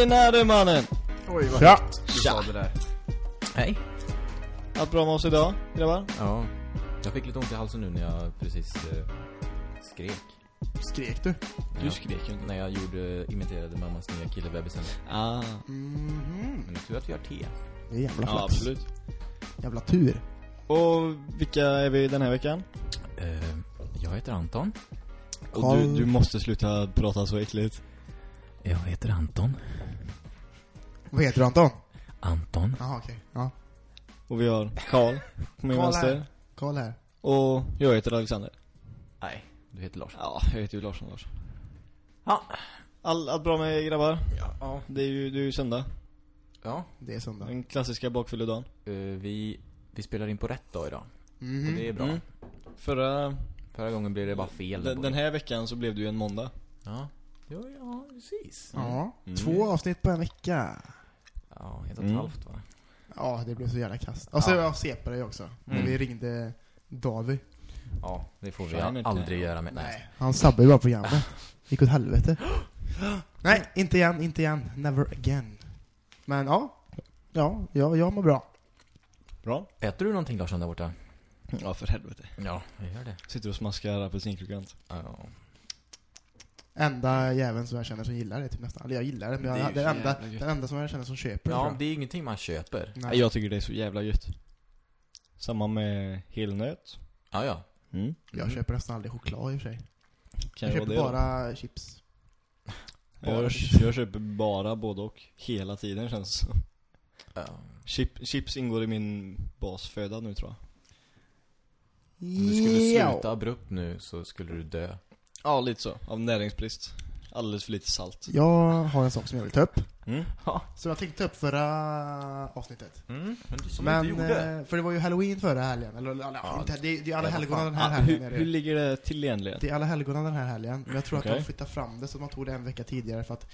Tjenare mannen! Oj, vad Tja. du sa det där. Hej. Allt bra med oss idag, grabbar? Ja. Jag fick lite ont i halsen nu när jag precis eh, skrek. Skrek du? Du skrek ju inte. När jag gjorde, imiterade mammas nya killebebisen. Ah, Mhm. Men det är tur att vi har te. Det är jävla ja flax. absolut. Jävla tur. Och vilka är vi den här veckan? Eh, jag heter Anton. Och Carl- du, du måste sluta prata så äckligt. Jag heter Anton. Vad heter du Anton? Anton. Jaha okej. Ja. Och vi har Karl på min Karl vänster. här. Karl här. Och jag heter Alexander. Nej, du heter Lars. Ja, jag heter ju Larsson Lars. Ja. All, allt bra med er grabbar? Ja. Det är ju, det är ju söndag. Ja. Det är söndag. Den klassiska bakfylledagen. Eh, vi, vi spelar in på rätt dag idag. Mhm. Och det är bra. Mm. Förra, Förra gången blev det bara fel. den, den här veckan så blev det ju en måndag. Ja. Ja, ja, precis. Ja. Mm. Två avsnitt på en vecka. Ja, ett och ett Mm. halvt va? Ja, det blev så jävla kast. Och så Ja. sepade jag också. När Mm. vi ringde David. Ja, det får vi inte. aldrig göra med. Nej. Han sabbade ju bara programmet. Gick åt helvete. Nej, inte igen, inte igen. Never again. Men ja. Ja, jag, jag mår bra. Bra. Äter du någonting Larsson där borta? Ja, för helvete. Ja, jag gör det. Sitter och smaskar apelsinkrokant. Ja. Enda jäveln som jag känner som gillar det typ nästan. Eller jag gillar det, men Det är jag, den, enda, den enda som jag känner som köper det, tror Ja, jag. det är ingenting man köper. Nej. Jag tycker det är så jävla gött. Samma med helnöt. Ja, ja. Mm. Jag köper nästan aldrig choklad i och för sig. Kan Jag jag köper det bara chips. då? bara jag, chips. jag köper bara både och. Hela tiden känns det som. ja. Chip, chips ingår i min basföda nu tror jag. Om du skulle sluta abrupt nu så skulle du dö. Ja, lite så. Av näringsbrist. Alldeles för lite salt. Jag har en sak som jag vill ta upp. Mm. Ja. Som jag tänkte ta upp förra avsnittet. Mm, men som Men, inte gjorde. eh, för det var ju halloween förra helgen. Eller, eller, Ja, inte, det, det är alla helgona den här Ah, helgen. hur, hur ligger det till egentligen? Det är alla helgona den här helgen. Men jag tror att Okej. de flyttade fram det så att man tog det en vecka tidigare för att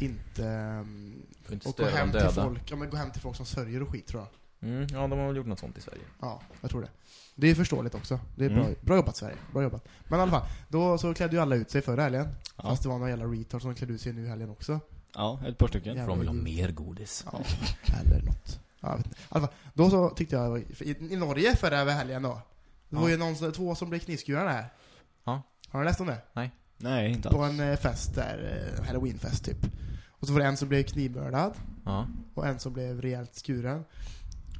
inte... Um, Får inte och gå hem till folk, ja men gå hem till folk som sörjer och skit tror jag. Mm, ja, de har väl gjort något sånt i Sverige. Ja, jag tror det. Det är förståeligt också. Det är bra, Mm. bra jobbat Sverige. Bra jobbat. Men i alla fall, då så klädde ju alla ut sig förra helgen. Ja. Fast det var några jävla retards som klädde ut sig nu i helgen också. Ja, ett par stycken. Ja. För de vill ha mer godis. Ja, eller något. Ja, vet inte. I alla fall, då så tyckte jag, i, i Norge förra helgen då. Det var Ja. ju någon, som- två som blev knivskurna där. Ja. Har du läst om det? Nej, inte På alls. en eh, fest där, eh, halloweenfest typ. Och så var det en som blev knivmördad Ja. och en som blev rejält skuren.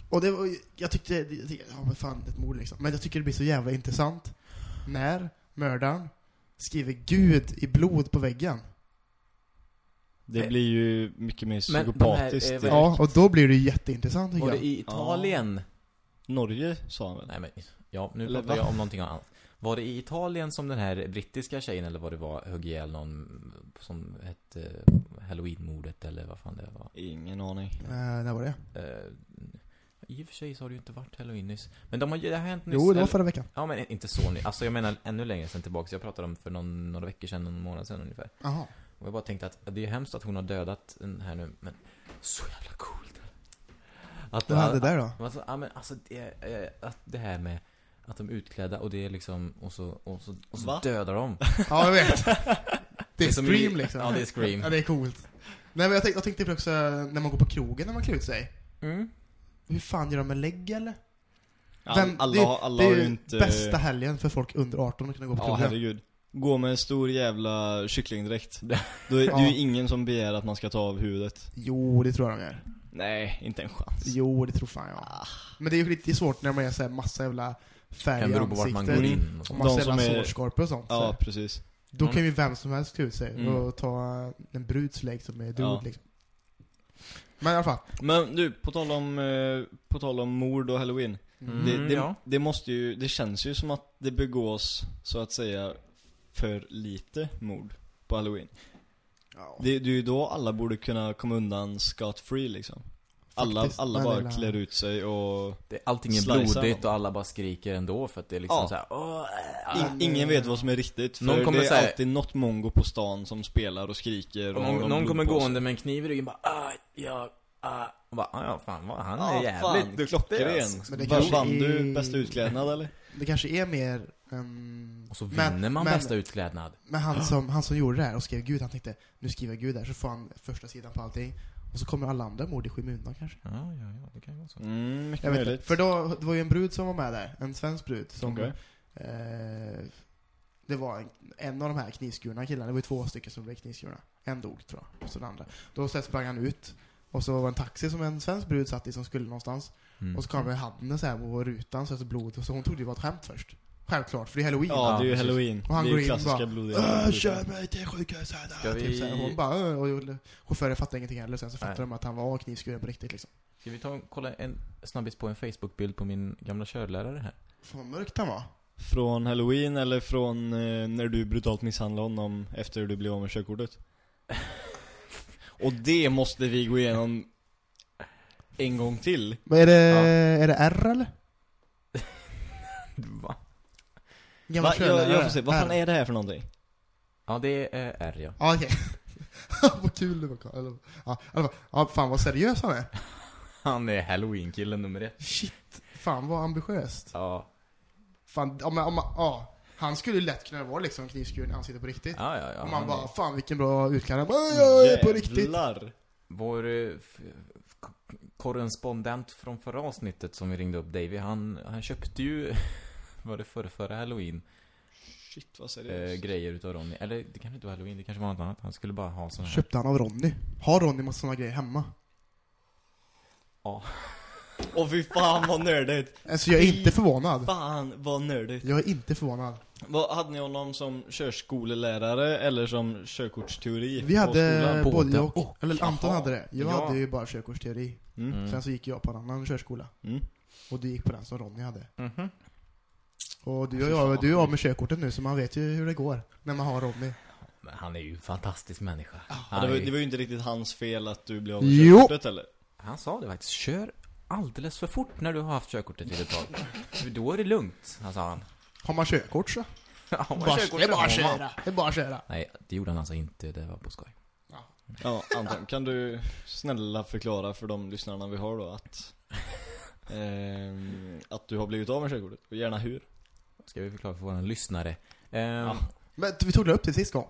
Och det var jag tyckte, jag tyckte, ja men fan ett mord liksom. Men jag tycker det blir så jävla intressant när mördaren skriver Gud i blod på väggen. Det blir ju mycket mer Men de här, psykopatiskt. eh, direkt. Ja, och då blir det jätteintressant tycker Var jag. det i Italien? Norge sa han väl? Nej men, ja, nu Eller pratar va? jag om någonting annat. Var det i Italien som den här brittiska tjejen, eller vad det var, högg ihjäl någon som hette Halloween-mordet, eller vad fan det var? Ingen aning. Eh, när var det? Eh, I och för sig så har det ju inte varit Halloween nyss. Men de har ju, det har hänt nyss. Jo, det var förra veckan. Ja, men inte så nyss. Alltså jag menar ännu längre sedan tillbaka. Jag pratade om för någon, några veckor sedan, någon månad sedan ungefär. Jaha. Och jag bara tänkte att det är hemskt att hon har dödat den här nu, men så jävla coolt. Att, Vad hände där då? Alltså, ja, men alltså det, eh, att det här med att de är utklädda och det är liksom, och så, och så, och så Va? dödar de. Ja, jag vet. Det är som Scream i- liksom. Ja, det är Scream. Ja, det är coolt. Nej, men jag tänkte, jag tänkte på också när man går på krogen när man klär ut sig. Mm. Hur fan gör de med lägg eller? Vem- alla, det, har- alla det är ju ju inte... bästa helgen för folk under 18 att kunna gå på Ja, krogen. herregud. Gå med en stor jävla kycklingdräkt. Då är det Ja. är ju ingen som begär att man ska ta av huvudet. Jo, det tror jag de gör. Nej, inte en chans. Jo, det tror fan jag. Ah. Men det är ju lite svårt när man är såhär massa jävla färg i bero på vart man går ansiktet. in. Och massa jävla som är- sårskorpor och sånt. Ja, så. precis. Då Mm. kan ju vem som helst klä ut sig Mm. och ta en bruds som är dude Ja. liksom. Men i alla fall. Men du, på tal om, eh, på tal om mord och halloween. Mm, det, det, ja. det måste ju, det känns ju som att det begås, så att säga, för lite mord på halloween. Ja. Det, det är ju då alla borde kunna komma undan scot free liksom. Alla, alla men bara eller- klär ut sig och Det, allting är blodigt dem. och alla bara skriker ändå för att det är liksom Ja. så här. Åh, äh, in, ingen vet vad som är riktigt. För Någon kommer det är säga- alltid något mongo på stan som spelar och skriker Och och någon, någon blod kommer gående med en kniv i ryggen bara ah, ja, ah. Och bara, ah, ja, fan vad, han är Ja, jävligt fan, duktig klockren. alltså. Men det Vann kanske vann är- du bästa utklädnad eller? Det kanske är mer um, Och så Men- vinner man men- bästa utklädnad. Men han som, han som gjorde det här och skrev Gud, han tänkte nu skriver jag Gud där så får han första sidan på allting. Och så kommer alla andra mord i skymundan kanske. Ja, ja, ja, det kan ju vara så. Mm, mycket Jag vet möjligt. inte. För då, det var ju en brud som var med där, en svensk brud som Okej. eh, Det var en, en av de här knivskurna killarna, det var ju två stycken som blev knivskurna. En dog tror jag, och så den andra. Då så sprang han ut, och så var det en taxi som en svensk brud satt i som skulle någonstans. Mm. Och så kom han med handen så här på rutan, så att blod, och så hon trodde det var ett skämt först. Självklart, för det är halloween. Ja, det är ju halloween. Och han det är går ju in klassiska bara, blodiga Öh, kör mig till sjukhuset! Ska Typ vi- så här. Hon bara "Öh", och chauffören fattade ingenting heller, sen så Nej. fattade de att han var knivskuren på riktigt liksom. Ska vi ta och kolla en snabbis på en Facebook-bild på min gamla körlärare här? Fan vad mörkt han var. Från halloween eller från eh, när du brutalt misshandlade honom efter du blev av med körkortet? Och det måste vi gå igenom en gång till. Vad är det, Ja. är det R eller? Va? Gamla Va? Jag, jag får se, vad fan är det här för någonting? Ja, det är R ja. Ja okej. vad kul det var. Karl. Ja, fall. ja, fan vad seriös han är. Han är halloween-killen nummer ett. Shit. Fan vad ambitiöst. Ja. Fan, om man, om man, ja. Han skulle ju lätt kunna vara liksom knivskuren i ansiktet på riktigt. Ja, ja, ja. och man han bara, är- fan vilken bra utklädnad. Ja, jag är på riktigt. Jävlar. Vår eh, korrespondent från förra avsnittet som vi ringde upp, Davy, han, han köpte ju, var det förra, förra halloween, Shit vad eh, seriöst. grejer utav Ronny. Eller det kanske inte var halloween, det kanske var något annat. Han skulle bara ha såna här. Köpte han av Ronny. Har Ronny massa såna grejer hemma? Ja. Åh fy fan vad nördigt. Alltså jag är inte förvånad. Fan vad nördigt. Jag är inte förvånad. Vad, hade ni honom som körskolelärare eller som körkortsteori Vi på hade skolan? både och. Och, Eller Anton jaha. hade det. Jag Ja. hade ju bara körkortsteori. Mm. Mm. Sen så gick jag på en annan körskola. Mm. Och du gick på den som Ronny hade. Mhm. Och du, och jag, du är vad av med körkortet nu så man vet ju hur det går. När man har Ronny. Men han är ju en fantastisk människa. Ja, det, var, det var ju inte riktigt hans fel att du blev av med Jo. körkortet eller? han sa det faktiskt, kör alldeles för fort när du har haft körkortet i ett tag. För då är det lugnt, han sa han. Har man körkort så? Ja, man Bara, det är bara att köra. Det är bara att köra. Nej, det gjorde han alltså inte, det var på skoj. Ja, Anton, kan du snälla förklara för de lyssnarna vi har då att att du har blivit av med körkortet? Och gärna hur? Ska vi förklara för våra lyssnare? Ehm, Ja. Men vi tog det upp till sist gång.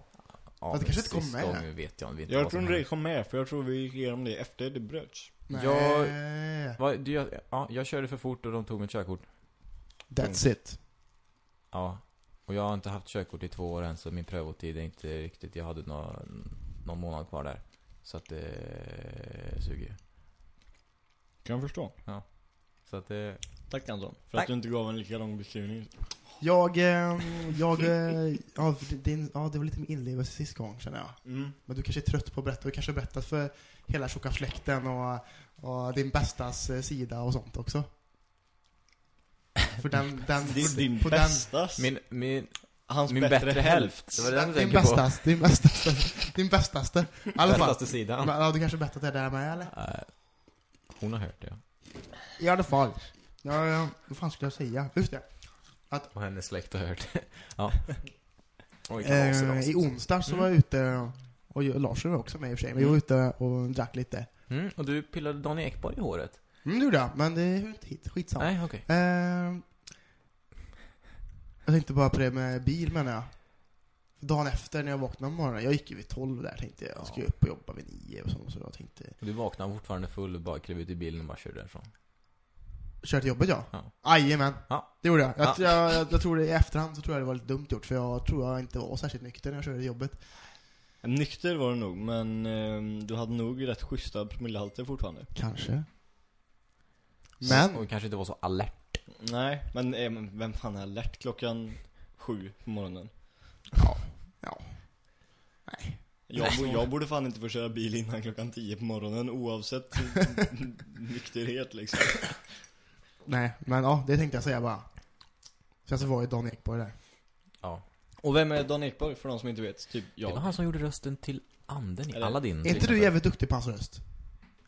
ja, Fast det kanske inte kom med. gång vet jag inte Jag tror inte det kom med, för jag tror vi gick igenom det efter det bröts. Nej. Jag- Vad, du, jag- ja, jag körde för fort och de tog mitt körkort. That's it. Ja. Och jag har inte haft körkort i två år än, så min prövotid är inte riktigt... Jag hade någon, någon månad kvar där. Så att det suger ju. Kan jag förstå. Så att det... Tack Anton, för Tack. att du inte gav en lika lång beskrivning. Jag, eh, jag, eh, ja, din, ja det var lite min inlevelse sist gång känner jag. Mm. Men du kanske är trött på att berätta, du kanske har berättat för hela tjocka släkten och, och din bästas eh, sida och sånt också. För den, den, Din, din på den, bästas? Min, min, hans min bättre, bättre hälft. Det var den du din på. bästas, din bästaste, din bästaste. I alla fall. Bästaste sidan. Men, ja, du kanske berättat det där med eller? Eh, hon har hört det, ja. I alla fall. Ja, ja, vad fan skulle jag säga? Just det. Och hennes släkt har hört det. ja. Oj, idag. Eh, I onsdag så Mm. var jag ute, och Lars var också med i och för sig, men jag var ute och drack lite. Mm, och du pillade Daniel Ekborg i håret? Mm, det gjorde jag, men det är ju inte hit, skitsamma. Nej, okej. Eh, jag tänkte bara på det med bil menar jag. Dagen efter när jag vaknade om morgonen, jag gick ju vid 12 där tänkte jag, jag ska ju upp och jobba vid 9 och så, så jag tänkte, Och Du vaknade fortfarande full och bara klev ut i bilen och bara körde därifrån. Kör till jobbet ja. Ja. Jajamän, Ja. det gjorde jag. Jag, Ja. jag, jag. jag tror det i efterhand så tror jag det var lite dumt gjort, för jag tror jag inte var särskilt nykter när jag körde till jobbet. Nykter var du nog, men ehm, du hade nog rätt schyssta promillehalter fortfarande. Kanske. Men, Och kanske inte var så alert. Nej, men eh, men vem fan är alert klockan sju på morgonen? ja, ja. Nej. Jag, bo, jag borde fan inte få köra bil innan klockan tio på morgonen oavsett nykterhet liksom. Nej, men ja, det tänkte jag säga bara. Sen så var ju Dan Ekborg där. Ja. Och vem är Dan Ekborg för de som inte vet? Typ Det var jag. han som gjorde rösten till anden i Eller- Aladdin. Är till inte du exempel. jävligt duktig på hans röst?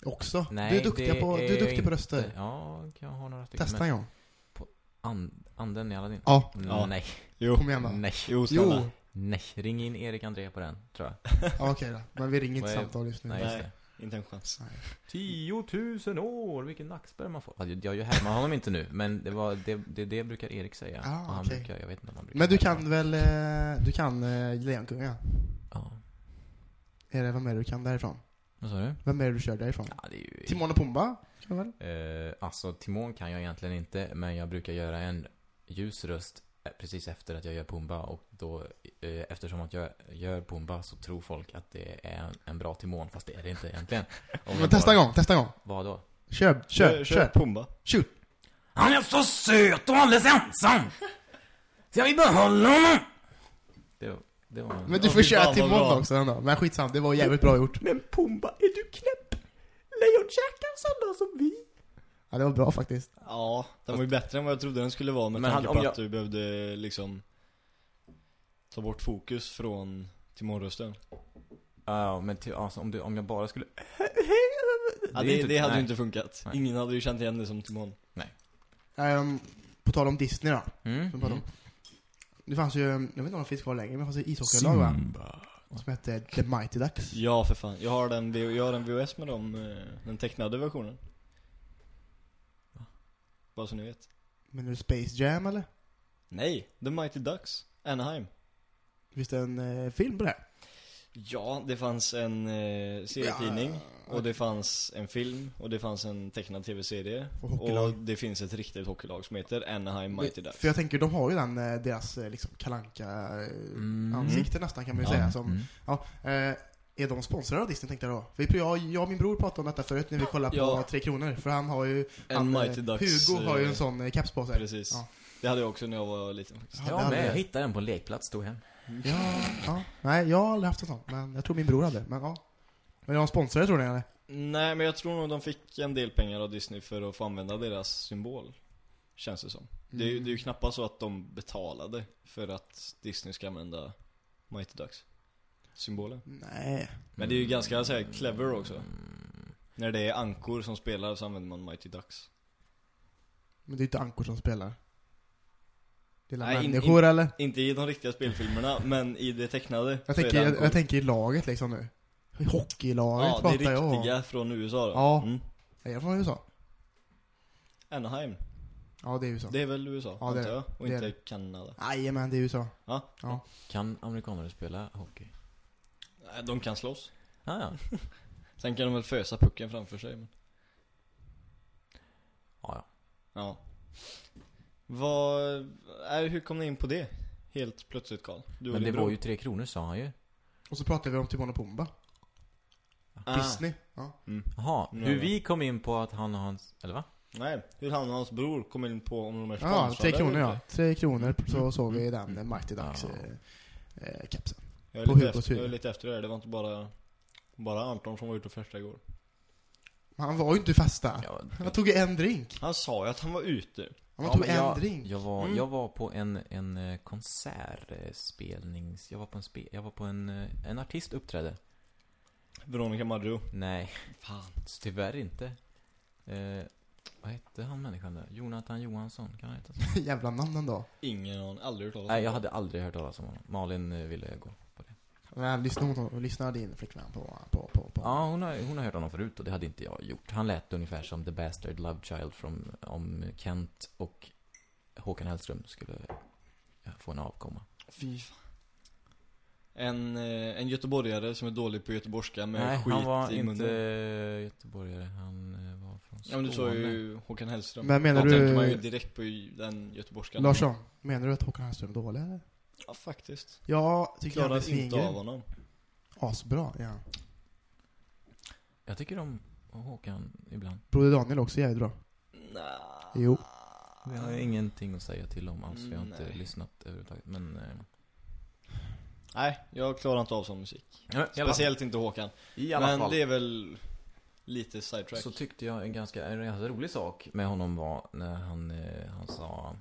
Också? Nej, du är duktig det på, du är jag duktig på inte. röster. Ja, jag har några stycken. Testa en gång. And, anden i Aladdin? Ja, Ja. Nej. Jo. kom igen då. Nej. Jo, snälla. Jo, Nej. Ring in Erik André på den, tror jag. ja, okej då. Men vi ringer inte samtal just nu. Nej. just det. Inte en chans. 10 000 år, vilken nackspärr man får. Ja, Jag, jag härmar honom inte nu, men det var det, det, det brukar Erik säga. Ah, Och han okej. brukar, jag vet inte om han brukar Men du kan väl, eh, du kan eh, Lejonkungen? Ja. Är det, vem är det du kan därifrån? Vad sa du? Vem är det du kör därifrån? Ja, det är ju... Timon och Pumba? Kan väl? Eh, alltså, Timon kan jag egentligen inte, men jag brukar göra en ljus röst precis efter att jag gör Pumba och då, eh, eftersom att jag gör Pumba så tror folk att det är en, en bra Timon, fast det är det inte egentligen. Om Men testa bara- en gång, testa en gång. Vad då? Kör, kör, kör. Pumba. Shoot. Han är så söt och alldeles ensam! Så jag vill behålla honom! Det, var- det var en... Men du får köra Timon bra. också ändå. Men skitsamma, det var jävligt bra gjort. Men Pumba, är du knäpp? Lejonjackan sådana som vi? Ja, det var bra faktiskt. Ja, den var ju bättre än vad jag trodde den skulle vara med Men tanke på om att du behövde liksom ta bort fokus från Timon-rösten. Ja, men till, alltså, om, du, om jag bara skulle... Ja, det, inte- det hade nej. ju inte funkat. Nej. Ingen hade ju känt igen det som Timon. Ehm, på tal om Disney då. Mm. Som om. Det fanns ju, jag vet inte om det finns kvar längre, men det fanns ju ishockeylag va? Som hette The Mighty Ducks. Ja, för fan. Jag har den, jag har en VHS med dem, eh, den tecknade versionen. Bara så ni vet. Men är det Space Jam eller? Nej, The Mighty Ducks. Anaheim. Finns det en eh, film på det? här? Ja, det fanns en eh, serietidning. Ja. Och det fanns en film. Och det fanns en tecknad tv-serie. Och. Och det finns ett riktigt hockeylag som heter Anaheim Mighty Ducks. För jag tänker, de har ju den, eh, deras eh, liksom kalanka eh, Mm. ansikte nästan kan man ju Ja. säga. Som, Mm. ja, eh, är de sponsrade av Disney tänkte jag då? Vi, jag, jag och min bror pratade om detta förut när vi kollade på Ja. Tre Kronor. För han har ju, En han, eh, Mighty Ducks. Hugo har ju eh, en sån eh, keps på sig. Precis. Ja. Det hade jag också när jag var liten faktiskt. Ja, det Ja, hade men jag jag. hittade den på en lekplats, stod hem. Ja, ja. Nej, jag har aldrig haft en sån. Men jag tror min bror hade. Men ja. Men är de sponsrade tror ni eller? Nej, men jag tror nog de fick en del pengar av Disney för att få använda deras symbol. Känns det som. Det, är, ju- det är ju knappast så att de betalade för att Disney ska använda Mighty Ducks. Symbolen. Nej. Men det är ju ganska så här, clever också. När det är ankor som spelar så använder man Mighty Ducks. Men det är inte ankor som spelar. Det är Nej, in- människor eller? Inte i de riktiga spelfilmerna, men i det tecknade Jag så är tänker, det jag, ankor. jag tänker i laget liksom nu. I Hockeylaget Ja, det pratar jag om. riktiga från USA då. Ja. Mm. Är jag från USA? Anaheim. Ja, det är USA. Det är väl USA, Ja, det är antar det. jag. Och Det är inte det. Kanada. Jajamän, det är USA. Ja. Ja. Kan amerikaner spela hockey? Nej, De kan slåss. Ah, ja. Sen kan de väl fösa pucken framför sig. Men... ja, ja. Ja. Vad... Äh, hur kom ni in på det? Helt plötsligt Karl. Du och Men din det bror. var ju tre kronor sa han ju. Och så pratar vi om Timon och Pumba. Ah. Disney. Ja. Mm. Jaha, Ja. hur vi kom in på att han och hans... Eller va? Nej, hur han och hans bror kom in på om de är Ja, sponsrade tre kronor eller ja. inte. Tre kronor så såg vi den. Mighty Ducks Ja. eh, eh, kepsen. Jag är, På lite efter, jag är lite efter det. Det var inte bara... Bara Anton som var ute och festade igår. Men han var ju inte festa. Ja, Han tog ju en drink. Han sa ju att han var ute. Han Ja, tog men en jag, drink. Jag var, Mm. jag var på en, en eh, konsertspelnings... Jag var på en spe, Jag var på en... eh, En artist uppträdde. Veronica Maggio. Nej, Fan. tyvärr inte. Eh, vad hette han människan där? Jonathan Johansson, kan han heta så? Jävla namn ändå. Ingen aning. Aldrig hört talas om Nej, jag hade aldrig hört talas om honom. Malin eh, ville gå hon, lyssnar din flickvän på, på, på, på. Ja, hon har, hon har hört honom förut och det hade inte jag gjort. Han lät ungefär som The Bastard Love Child from, om Kent och Håkan Hellström skulle få en avkomma. Fy fan. En, eh, en göteborgare som är dålig på göteborgska med Nej, skit han var i inte göteborgare. Han eh, var från Ja men du sa Skåne. ju Håkan Hellström. Men menar Då du- tänker man ju direkt på den göteborgskan. Larsson, menar du att Håkan Hellström är dålig eller? Ja faktiskt. Ja, tycker jag han är Klarar inte av honom. Asbra, ja. Jag tycker om Håkan ibland. Broder Daniel också jävligt bra. Nah. Jo. Vi har ingenting att säga till om alls. Vi har inte Nej. lyssnat överhuvudtaget. Men... Eh, Nej, jag klarar inte av sån musik. ja, Speciellt inte Håkan. I alla Men fall. det är väl lite sidetrack. Så tyckte jag en ganska, en ganska rolig sak med honom var när han, eh, han sa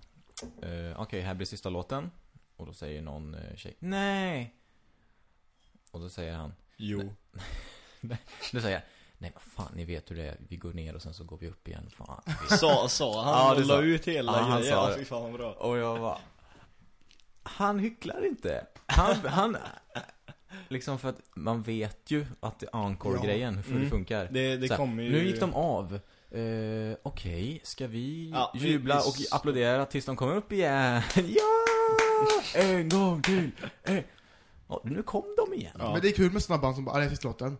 eh, Okej, här blir sista låten. Och då säger någon eh, tjej Nej! Och då säger han Jo. Då säger jag Nej men fan, ni vet hur det är. Vi går ner och sen så går vi upp igen. Fan. ni vet." Sa, sa han Ja, la ut hela Ja, han grejen? sa Ja, det. fan vad bra. Och jag var Han hycklar inte. Han, han Liksom för att man vet ju att encore-grejen, hur det Mm. funkar. Det, det kommer ju... Nu gick de av. Eh, Okej, ska vi Ja, jubla vi- och applådera tills de kommer upp igen? ja! En gång till! Eh. Ja, nu kom de igen. Ja. Men det är kul med sådana band som bara, "Ah, det är sista låten.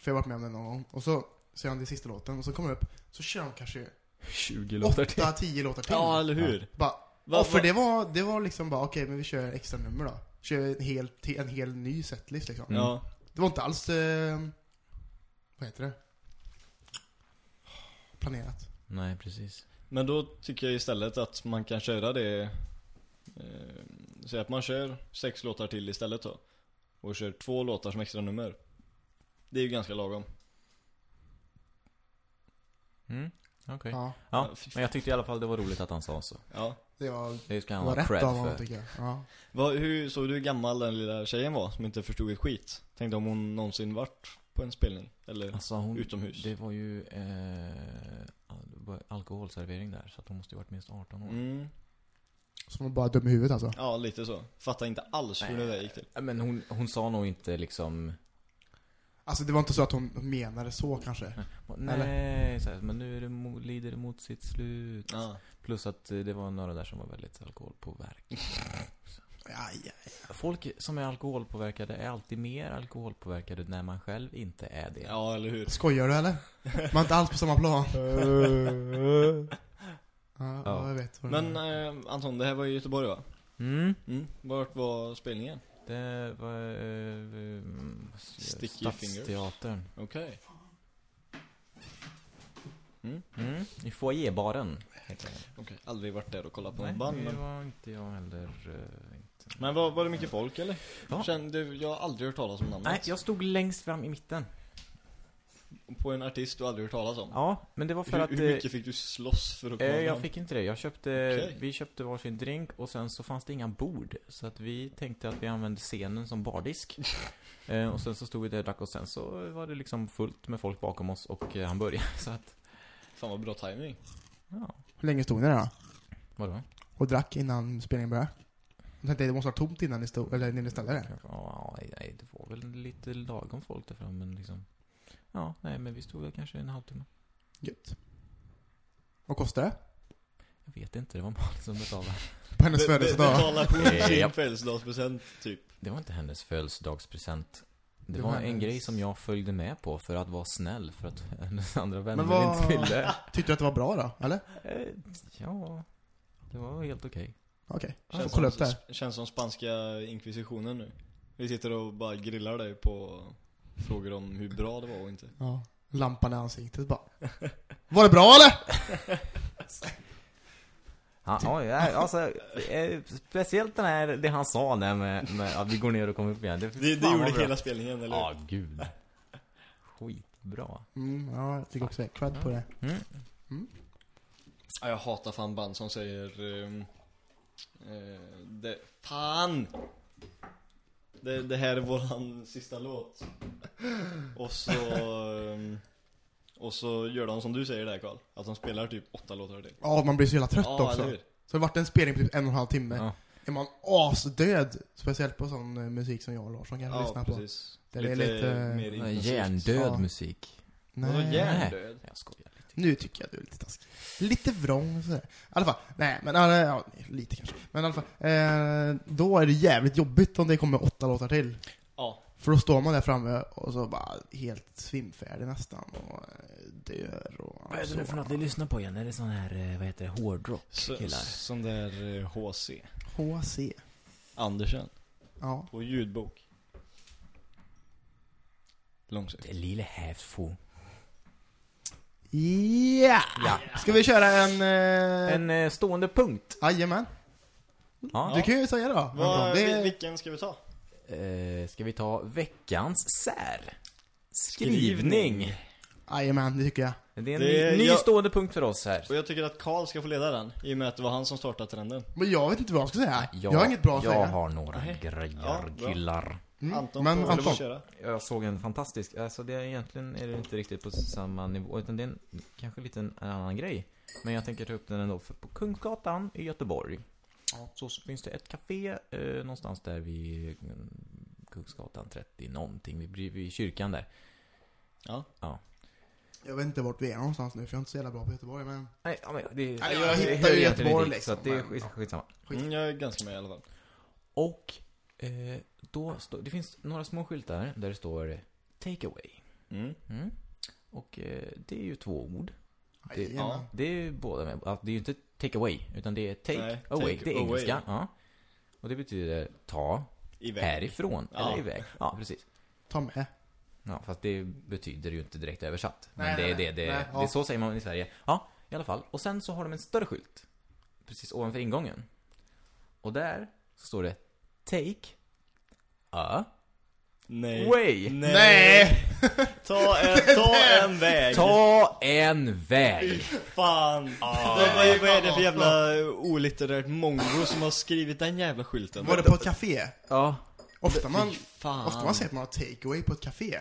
För jag har varit med om det någon gång. Och så ser han det är sista låten, och så kommer det upp, så kör de kanske 20 låtar till. 8-10 låtar till. Ja, eller hur? Bara, Va- och för va- det var, det var liksom bara, okej men vi kör extra nummer då. Kör en hel, en hel ny setlist liksom. Mm. Ja. Det var inte alls, eh, vad heter det? Planerat. Nej, precis. Men då tycker jag istället att man kan köra det eh, Säg att man kör sex låtar till istället då Och kör två låtar som extra nummer Det är ju ganska lagom Mm, okej. Ja, Ja, men jag tyckte i alla fall det var roligt att han sa så. Ja det var, Det ska han var ha rätt cred av honom för. tycker jag. Ja. Vad, hur, Såg du hur gammal den lilla tjejen var som inte förstod ett skit? Tänkte om hon någonsin varit på en spelning? Eller Alltså hon, utomhus? det var ju eh, var alkoholservering där, så att hon måste ju varit minst 18 år. Mm. Som var bara dum i huvudet alltså. Ja, lite så Fattar inte alls hur det där gick till Men hon, hon sa nog inte liksom Alltså det var inte så att hon menade så kanske. Nej, så här, men nu är det, lider det mot sitt slut. Ja, Plus att det var några där som var väldigt alkoholpåverkade. Aj, aj. Folk som är alkoholpåverkade är alltid mer alkoholpåverkade när man själv inte är det. ja eller hur? Skojar du eller? Man är inte alls på samma plan. Ja, ja, jag vet vad Men eh, Anton, det här var i Göteborg va? Mm. Mm. Vart var spelningen? Det var... Eh, mm, Sticky. Stadsteatern. Okej Mm. I foajébaren. det. Okej, aldrig varit där och kollat på Nej, något band det men... var inte jag heller. Eh. Men var, var det mycket folk eller? Ja. Kände, jag har aldrig hört talas om namnet. Nej, jag stod längst fram i mitten. På en artist du aldrig hört talas om. Ja, men det var för hur, att... hur eh, mycket fick du slåss för att komma Eh, jag fick inte det. Jag köpte, Okej. vi köpte varsin drink och sen så fanns det inga bord. Så att vi tänkte att vi använde scenen som bardisk. eh, och sen så stod vi där och drack och sen så var det liksom fullt med folk bakom oss och eh, han började. Så att, Fan vad bra timing. ja, Hur länge stod ni där då? vadå? Och drack innan spelningen började? Tänkte det måste vara tomt innan ni stod, eller innan ni ställde det. Ja, nej, det var väl lite lagom folk där framme, men liksom... Ja, nej, men vi stod väl kanske en halvtimme. Gött. Vad kostar det? Jag vet inte, det var Malin som betalade. På hennes födelsedag? Betala på sin födelsedagspresent typ. Det var inte hennes födelsedagspresent. Det, Det var, var en hennes- grej som jag följde med på för att vara snäll, för att hennes andra vänner vad- inte ville. Tyckte du att det var bra då? Eller? Eh, ja, det var helt okej. Okej. Jag får Känns kolla som, upp det här. känns som spanska inkvisitionen nu. Vi sitter och bara grillar dig på frågor om hur bra det var och inte. Ja. Lampan i ansiktet bara. Var det bra eller? Ja, oj, ja, alltså, speciellt den här, det han sa där med, med att vi går ner och kommer upp igen. Det, Det, det gjorde bra. hela spelningen, eller Ja, gud. Skitbra. Mm, ja, jag tycker också det. Cred på det. Mm. Ja, jag hatar fan band som säger... ehm, eh, det, fan! Det, det här är våran sista låt. Och så... ehm, och så gör de som du säger där Karl. Att de spelar typ åtta låtar till. Ja, man blir så jävla trött Ja, också. Så det har varit en spelning på typ en och en halv timme. Ja. Är man asdöd, speciellt på sån eh, musik som jag och Larsson kan Ja, lyssna på. precis. Det är lite- mer. Hjärndöd Ja. musik. Vadå Nej. hjärndöd? Jag skojar lite. Nu tycker jag du är lite taskig. Lite vrång sådär. I alla fall, nej men ja, lite kanske. Men i alla fall, eh, då är det jävligt jobbigt om det kommer åtta låtar till. Ja. För då står man där framme och så bara helt svimfärdig nästan och eh, dör och Vad är det nu för något ni lyssnar på igen? Är det sån här, eh, vad heter det, hårdrock? Så, Killar. sån där eh, HC. HC. Andersen. Ja. Och ljudbok. Långsökt. Det lille häftsfo. Ja! Ja. Ska vi köra en... Eh, En eh, stående punkt. Jajamän. Ja. Du kan ju säga det då. Vad, det, Vilken ska vi ta? Eh, ska vi ta veckans sär? Skrivning. Jajamän, det tycker jag. Det är en Det- ny, ny jag- stående punkt för oss här. Och jag tycker att Karl ska få leda den. I och med att det var han som startade trenden. Men jag vet inte vad jag ska säga. Jag, har inget bra att jag säga. har några grejer, Ja, bra. killar. Mm. Anton Men får Anton, köra. Jag såg en fantastisk, alltså det är egentligen är det inte riktigt på samma nivå, utan det är en, kanske lite en, en annan grej. Men jag tänker ta upp den ändå, för på Kungsgatan i Göteborg så finns det ett café eh, någonstans där vid mm, Kungsgatan 30 någonting, vid, vid, kyrkan där. Ja. Jag vet inte vart vi är någonstans nu, för jag är inte så jävla bra på Göteborg, men... Nej, ja, men det, Nej, jag hittar ju Göteborg, liksom, Så att det är skitsamma. Skit. Mm, jag är ganska med i alla fall. Och eh, då står, det finns några små skyltar där det står Take away. Mm. Mm. Och eh, det är ju två ord. Det, ja. det är ju båda med. Alltså, Det är ju inte take away, utan det är take Nej, away. take det är away. engelska. Ja. Och det betyder ta Iväg. härifrån, Ja. eller iväg. Ja, precis. Ta med. Ja, fast det betyder ju inte direkt översatt. Men Nej, det, är det, det, nej, ja. det är så säger man i Sverige. Ja, i alla fall. Och sen så har de en större skylt. Precis ovanför ingången. Och där så står det Take a Nej. way. Nej! Ta en, ta en väg. Ta en väg. Fan. Ah. vad, vad, vad är det för jävla olitterärt mongo som har skrivit den jävla skylten? Var det på ett café? Ja. Ofta man, ofta man säger att man har takeaway på ett café.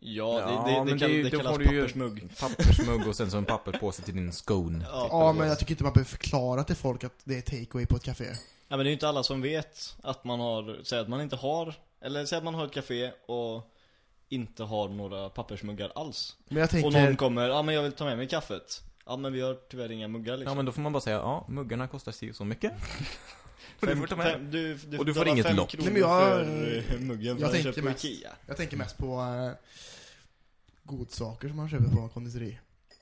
Ja, Ja, det, det, men det, det det kallas får du ju- pappersmugg. Pappersmugg och sen så en papperspåse till din scone. Ja. Typ, Ja, men jag tycker inte man behöver förklara till folk att det är takeaway på ett café. Ja men det är ju inte alla som vet att man har, säg att man inte har, eller säg att man har ett café och inte har några pappersmuggar alls. Men jag Och någon tänker, kommer, ja men jag vill ta med mig kaffet. Ja men vi har tyvärr inga muggar liksom. Ja, men då får man bara säga, ja, muggarna kostar si så mycket. Och du Fem- får ta med. fem- du, du, Och du får inget fem kronor Nej, men jag- för eh, muggen för jag tänker köpa på mest- Ikea. jag tänker mest på äh, godsaker som man köper på konditori.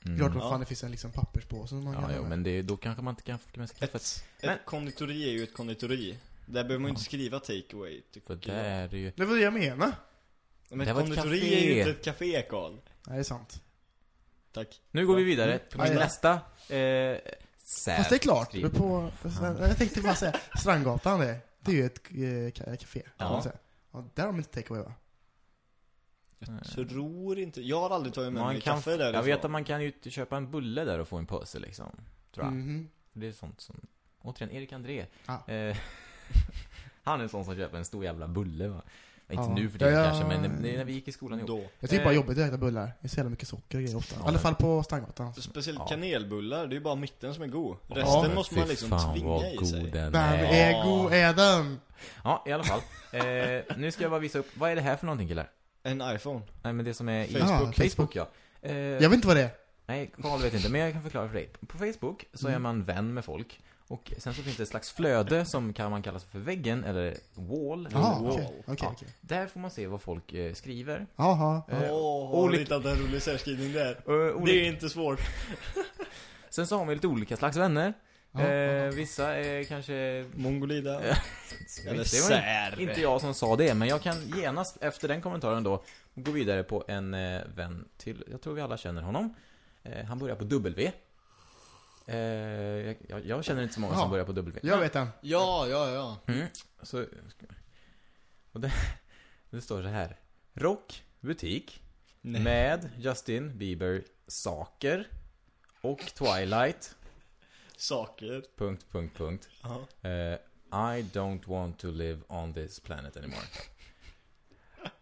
Mm. Klart Ja. fan det finns en liksom papperspåse som man Ja, kan jo, ha men det, då kanske man inte kan få med sig kaffet. Ett, Men- ett konditori är ju ett konditori. Där behöver man ju inte skriva takeaway, tycker För jag. det är ju... Det var det jag menade. Men Det ett var ett konditori café. är ju inte ett café, Karl. Nej, det är sant. Tack. Nu går vi vidare till Mm. nästa eh, sär. Fast det är klart, skriv. på, jag tänkte bara säga, Strandgatan det, det är ju ett eh, ka- café, kan Ja. man säga. Ja, där har de inte takeaway va? Jag tror inte, jag har aldrig tagit med Man mig kan, kaffe därifrån. jag vet att man kan ju köpa en bulle där och få en påse liksom. Tror jag. Mhm. Det är sånt som... Återigen, Erik André. Ja. Eh, han är en sån som köper en stor jävla bulle va. Inte Ja. nu för det Ja, ja. kanske, men det är när vi gick i skolan ihop. Då. Jag tycker bara Eh. jobbigt att äta bullar. Det är så jävla mycket socker och grejer ofta. I Ja, alla men- fall på Strandgatan. Alltså. Speciellt Ja. kanelbullar, det är ju bara mitten som är god. Resten måste man liksom fan, tvinga vad i god sig. Den är. är god, är den! Ja, i alla fall. Eh, nu ska jag bara visa upp, vad är det här för någonting killar? En iPhone. Nej men det som är Facebook. Ah, Facebook, Facebook. ja. Eh, Jag vet inte vad det är. Nej, Karl vet inte, men jag kan förklara för dig. På Facebook så är Mm. man vän med folk. Och sen så finns det ett slags flöde som kan man kalla för väggen, eller wall. eller Jaha, wall. okej. Okej, Ja. okej. Där får man se vad folk eh, skriver. Jaha. Åh, Eh, oh, olika- hittat en rolig särskrivning där? Eh, olika- Det är inte svårt. Sen så har vi lite olika slags vänner. Eh, vissa är kanske... Mongolida. Eller det var sär. inte jag som sa det, men jag kan genast efter den kommentaren då gå vidare på en eh, vän till, jag tror vi alla känner honom. Eh, han börjar på W. Eh, jag, jag, jag känner inte så många som börjar på W. Jag vet den. Ja, ja, ja. Mm. Så, och det, det står så här. Rock, butik, Nej. med Justin Bieber saker och Twilight, Saker. punkt, punkt, punkt. Ja. Eh, I don't want to live on this planet anymore.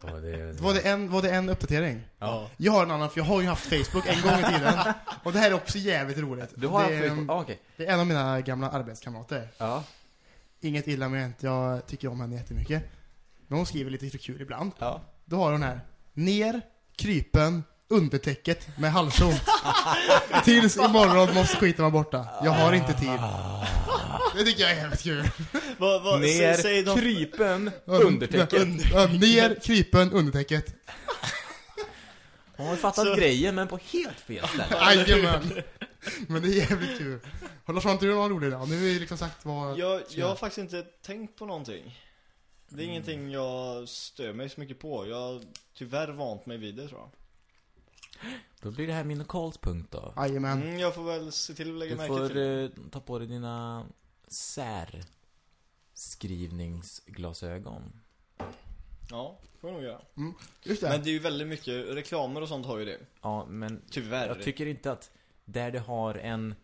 Och det, Var det en, var det en uppdatering? Ja. Jag har en annan, för jag har ju haft Facebook en gång i tiden. Och det här är också jävligt roligt. Du har det, haft är, Facebook? Ah, okej. det är en av mina gamla arbetskamrater. Ja. Inget illa med jag tycker om henne jättemycket. Men hon skriver lite kul ibland. Ja. Då har hon här. Ner, krypen, undertäcket med halsont. Tills imorgon måste skiten vara borta. Jag har inte tid. Det tycker jag är jävligt kul. Vad, vad, Ner, säg, säg krypen, undertäcket. Ja, ner, krypen, undertäcket. Hon har fattat Så- grejen, men på helt fel ställe. Jajamän. Men det är jävligt kul. Har Lars inte du någon rolig idag? Nu har vi liksom sagt vad... Jag, jag har faktiskt inte tänkt på någonting. Det är ingenting jag stör mig så mycket på. Jag har tyvärr vant mig vid det tror jag. Då blir det här min och Karls punkt då. Jajamän. Mm, jag får väl se till att lägga Du märke får till. eh, ta på dig dina särskrivningsglasögon. Ja, får jag nog göra. Just det. Men det är ju väldigt mycket, reklamer och sånt har ju det. Ja, men Tyvärr. jag tycker inte att där det har en...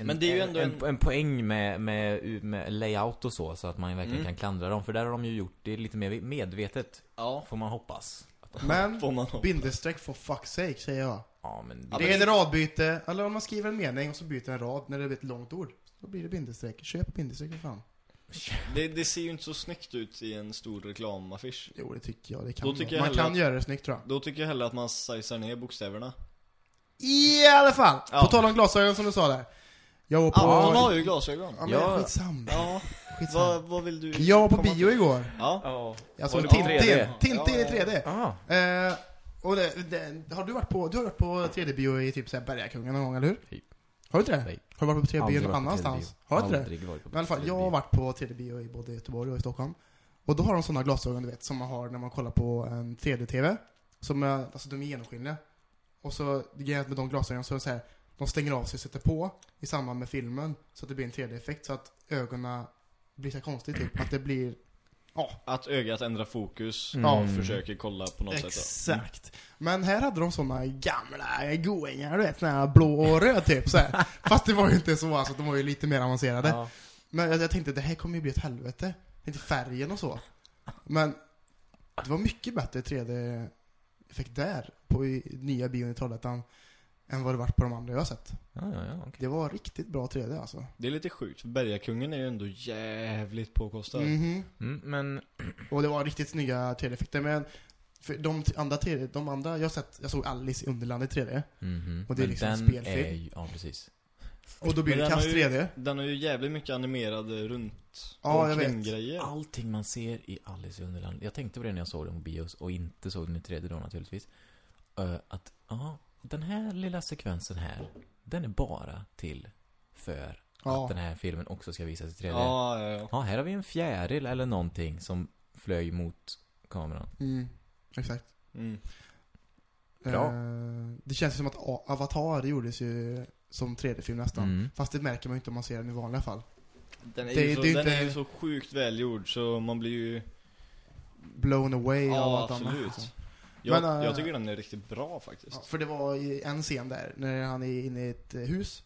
en Men det är ju ändå en, en- en poäng med, med, med layout och så, så att man verkligen Mm. kan klandra dem. För där har de ju gjort det lite mer medvetet, Ja, får man hoppas. Men, får man hoppas. bindestreck for fuck's sake, säger jag. Ja, men... Det är en radbyte, eller om man skriver en mening och så byter en rad när det blir ett långt ord. Då blir det bindestreck. Köp bindestreck för fan. Det, det ser ju inte så snyggt ut i en stor reklamaffisch. Jo, det tycker jag. Det kan Då man. tycker man kan att- göra det snyggt tror jag. Då tycker jag hellre att man sizar ner bokstäverna. I alla fall! Ja. På tal om glasögon som du sa där. Jag var på... Ja, han har ju glasögon. Ja, men Ja. skitsamma. Ja, skitsamma. vad, vad vill du Jag var på bio till? igår. Ja. Ja. Jag såg Tintin. 3D? Tintin i Ja, ja, 3D. Ah, Eh, och det, det, har du varit på, du har varit på 3D-bio i typ såhär Bergakungen någon gång, eller hur? Nej. Har du inte det? Nej. Har du varit på 3D-bio Aldrig någon annanstans? 3D-bio. Har du inte det? Aldrig varit på Men i alla fall, jag har 3D-bio. varit på 3D-bio i både Göteborg och i Stockholm. Och då har de sådana glasögon, du vet, som man har när man kollar på en 3D-TV. Som är, alltså de är genomskinliga. Och så, grejen med de glasögonen så är det så här, de stänger av sig och sätter på i samband med filmen. Så att det blir en 3D-effekt, så att ögonen blir så konstigt typ. Att det blir, Att ögat ändrar fokus Mm. och försöker kolla på något sätt. exakt. Men här hade de sådana gamla goingar, du vet, såna här blå och röd typ så här. Fast det var ju inte så alltså, de var ju lite mer avancerade. Ja. Men jag, jag tänkte, det här kommer ju bli ett helvete. Inte färgen och så. Men det var mycket bättre 3D-effekt där, på i, nya bion i Trollhättan, än vad det varit på de andra jag har sett. Ja, ja, ja, okej. Det var riktigt bra 3D alltså. Det är lite sjukt, för Bergakungen är ju ändå jävligt påkostad. Mhm. Mm, men, Och det var riktigt snygga 3D-effekter, men för de andra 3D, de andra jag har sett, jag såg Alice i Underland i 3D. mhm. Och det är Men liksom den spelfilm. Är ju, ja, precis. Och då blir Men det den kast har ju- 3D. Den har ju jävligt mycket animerade runt Ja, jag vet. omkring-grejer. Allting man ser i Alice i Underland, jag tänkte på det när jag såg den på bios och inte såg den i 3D då naturligtvis. Eh, att, ja, den här lilla sekvensen här, den är bara till för Ja. att den här filmen också ska visas i 3D. Ja, ja, ja. Ja, här har vi en fjäril eller någonting som flög mot kameran. Mm, exakt. Mm. Bra. Eh, det känns som att Avatar gjordes ju som 3D-film nästan. Mm. Fast det märker man ju inte om man ser den i vanliga fall. Den, är, Det- ju så, det är den inte- är ju så sjukt välgjord så man blir ju... Blown away av Ja, allt annat. absolut. Jag, Men, äh, jag tycker den är riktigt bra faktiskt. Ja, för det var i en scen där, när han är inne i ett eh, hus.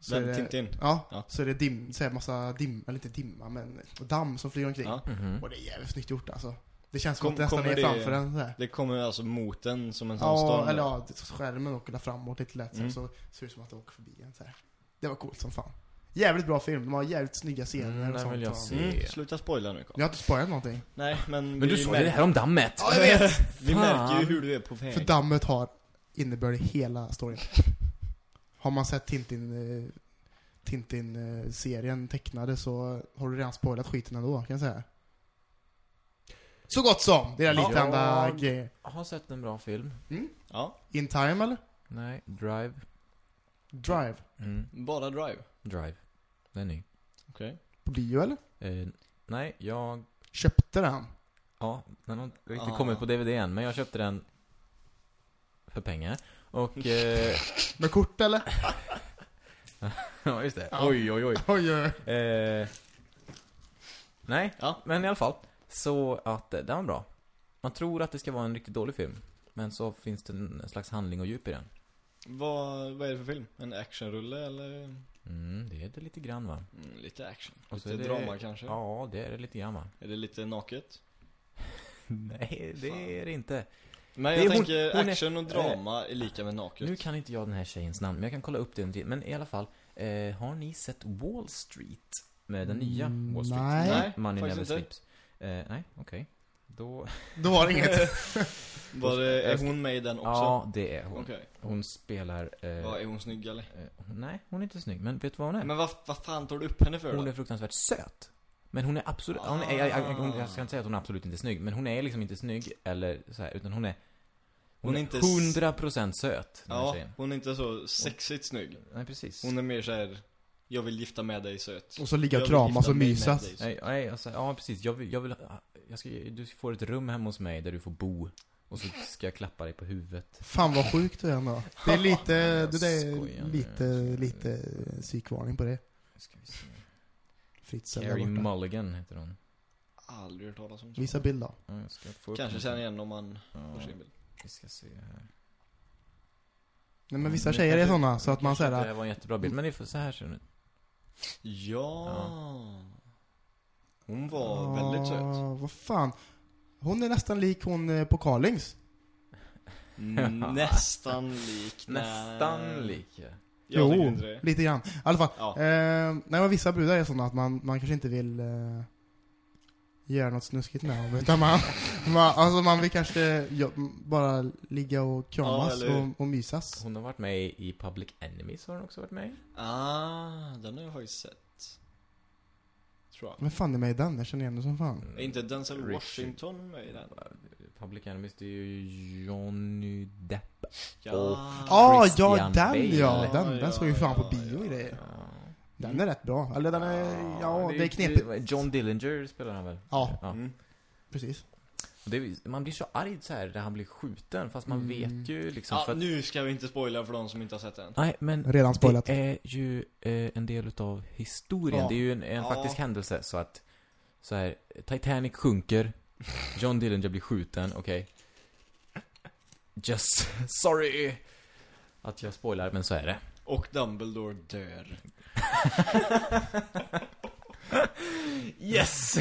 Så är det, Tintin. Ja, Ja. så är det dim, så är det massa dim, eller inte dimma, men damm som flyger omkring. Ja. Mhm. Och det är jävligt snyggt gjort alltså. Det känns som Kom- att det nästan är det- framför den så här. Det kommer alltså mot den som en sån Ja, storm. eller ja, skärmen åker där framåt lite lätt Mm. så, så ser det ut som att det åker förbi en så här. Det var coolt som fan. Jävligt bra film, de har jävligt snygga scener Mm, och sånt. vill jag se. Mm, sluta spoila nu Carl. Jag har inte spoilat någonting. Nej, men, Men du sa ju märker- det här om dammet! Ja, jag vet! Vi märker ju hur du är på väg. För dammet har innebörd i hela storyn. Har man sett Tintin, eh, Tintin-serien tecknade så har du redan spoilat skiten ändå, kan jag säga. Så gott som! Det är lite enda grejer. Jag har sett en bra film. Ja, In Time eller? Nej, Drive. Drive? Mm. bara drive. Drive. Den är ny. Okej. På bio eller? Eh, nej, jag... Köpte den? Ja, den har inte riktigt Ah. kommit på DVD än, men jag köpte den för pengar. Och... Eh, Med kort eller? ja, just det. Ja. Oj, oj, oj. Oj, oj, oj. Eh, nej, Ja. men i alla fall. Så att eh, den var bra. Man tror att det ska vara en riktigt dålig film. Men så finns det en slags handling och djup i den. Vad, vad är det för film? En actionrulle eller? Mm, det är det lite grann va? Mm, lite action. Och så lite är det- drama kanske? Ja, det är det lite grann va? Är det lite naket? Nej, det Fan. är det inte. Men jag är hon- tänker hon är- action och drama är lika med naket. Nu kan inte jag den här tjejens namn, men jag kan kolla upp det. till. Men i alla fall, eh, har ni sett Wall Street? Med den nya Mm, Wall Street? nej. Nej, Money Never inte. Sleeps. Eh, nej, okej. Då... Då var det inget. Var det, är hon med i den också? Ja, det är hon. Okej. Hon spelar... Eh, Ja, är hon snygg eller? eh, hon- nej, hon är inte snygg. Men vet du vad hon är? Men vad, vad fan tar du upp henne för Hon då? är fruktansvärt söt. Men hon är absolut... Hon är, jag, jag, jag, jag ska inte säga att hon är absolut inte snygg, men hon är liksom inte snygg, eller så här, utan hon är... Hon, Hon är är inte s- 100% söt, den här Ja, tjejen. hon är inte så sexigt snygg. Nej, precis. Hon är mer så här. Jag vill gifta med dig söt. Och så ligga och Jag vill kramas gifta och mig med mysas. dig, söt. Nej, nej alltså, ja precis. Jag vill, jag vill, jag ska, du får ett rum hemma hos mig där du får bo. Och så ska jag klappa dig på huvudet. Fan vad sjukt du är ändå. Det är lite, det där är lite, lite psykvarning på det. Nu ska vi se. Fritz Carrie. Mulligan heter hon. Aldrig hört talas om. Visa bild då. Ja, jag ska få upp Kanske känner igen om man Ja, får sin bild. vi ska se här. Nej men vissa Men tjejer är såna så att man Det säger här var en jättebra bild, men det är så här ser den ut. Ja. Hon var väldigt söt. Vad fan. Hon är nästan lik hon eh, på Carlings. Mm, Nästan lik. nej. Nästan lik. ja. Jag jo, inte det. lite grann. I alla fall. Ja. Eh, nej men vissa brudar är sådana att man, man kanske inte vill eh, göra något snuskigt med dem. Utan man, man, alltså man vill kanske jo, bara ligga och Ja, kramas eller hur? och, och mysas. Hon har varit med i Public Enemies har hon också varit med i. Ah, den har jag faktiskt sett. Tror jag. Men fan är med i den? Jag känner igen det som fan. Mm. Är inte Denzel. Washington med i den? Public Enemies, det är ju Johnny Depp. Ja. Och- Ah, ja, Christian den Bale. ja. Den, Ja, den såg ju fan på ja, bio och ja, grejer. Ja. Den är rätt bra. Eller den är, ja, det är knepigt. John Dillinger spelar han väl? Ja. ja. Mm. Precis. Det man blir så arg så här när han blir skjuten, fast man Mm. vet ju liksom Ja, för att, nu ska vi inte spoila för de som inte har sett den. Nej, men Redan spoilat. det är ju eh, en del utav historien. Ja. Det är ju en, en Ja. faktisk händelse, så att så här, Titanic sjunker, John Dillinger blir skjuten, okej. Just, sorry att jag spoilar, men så är det. Och Dumbledore dör. Yes!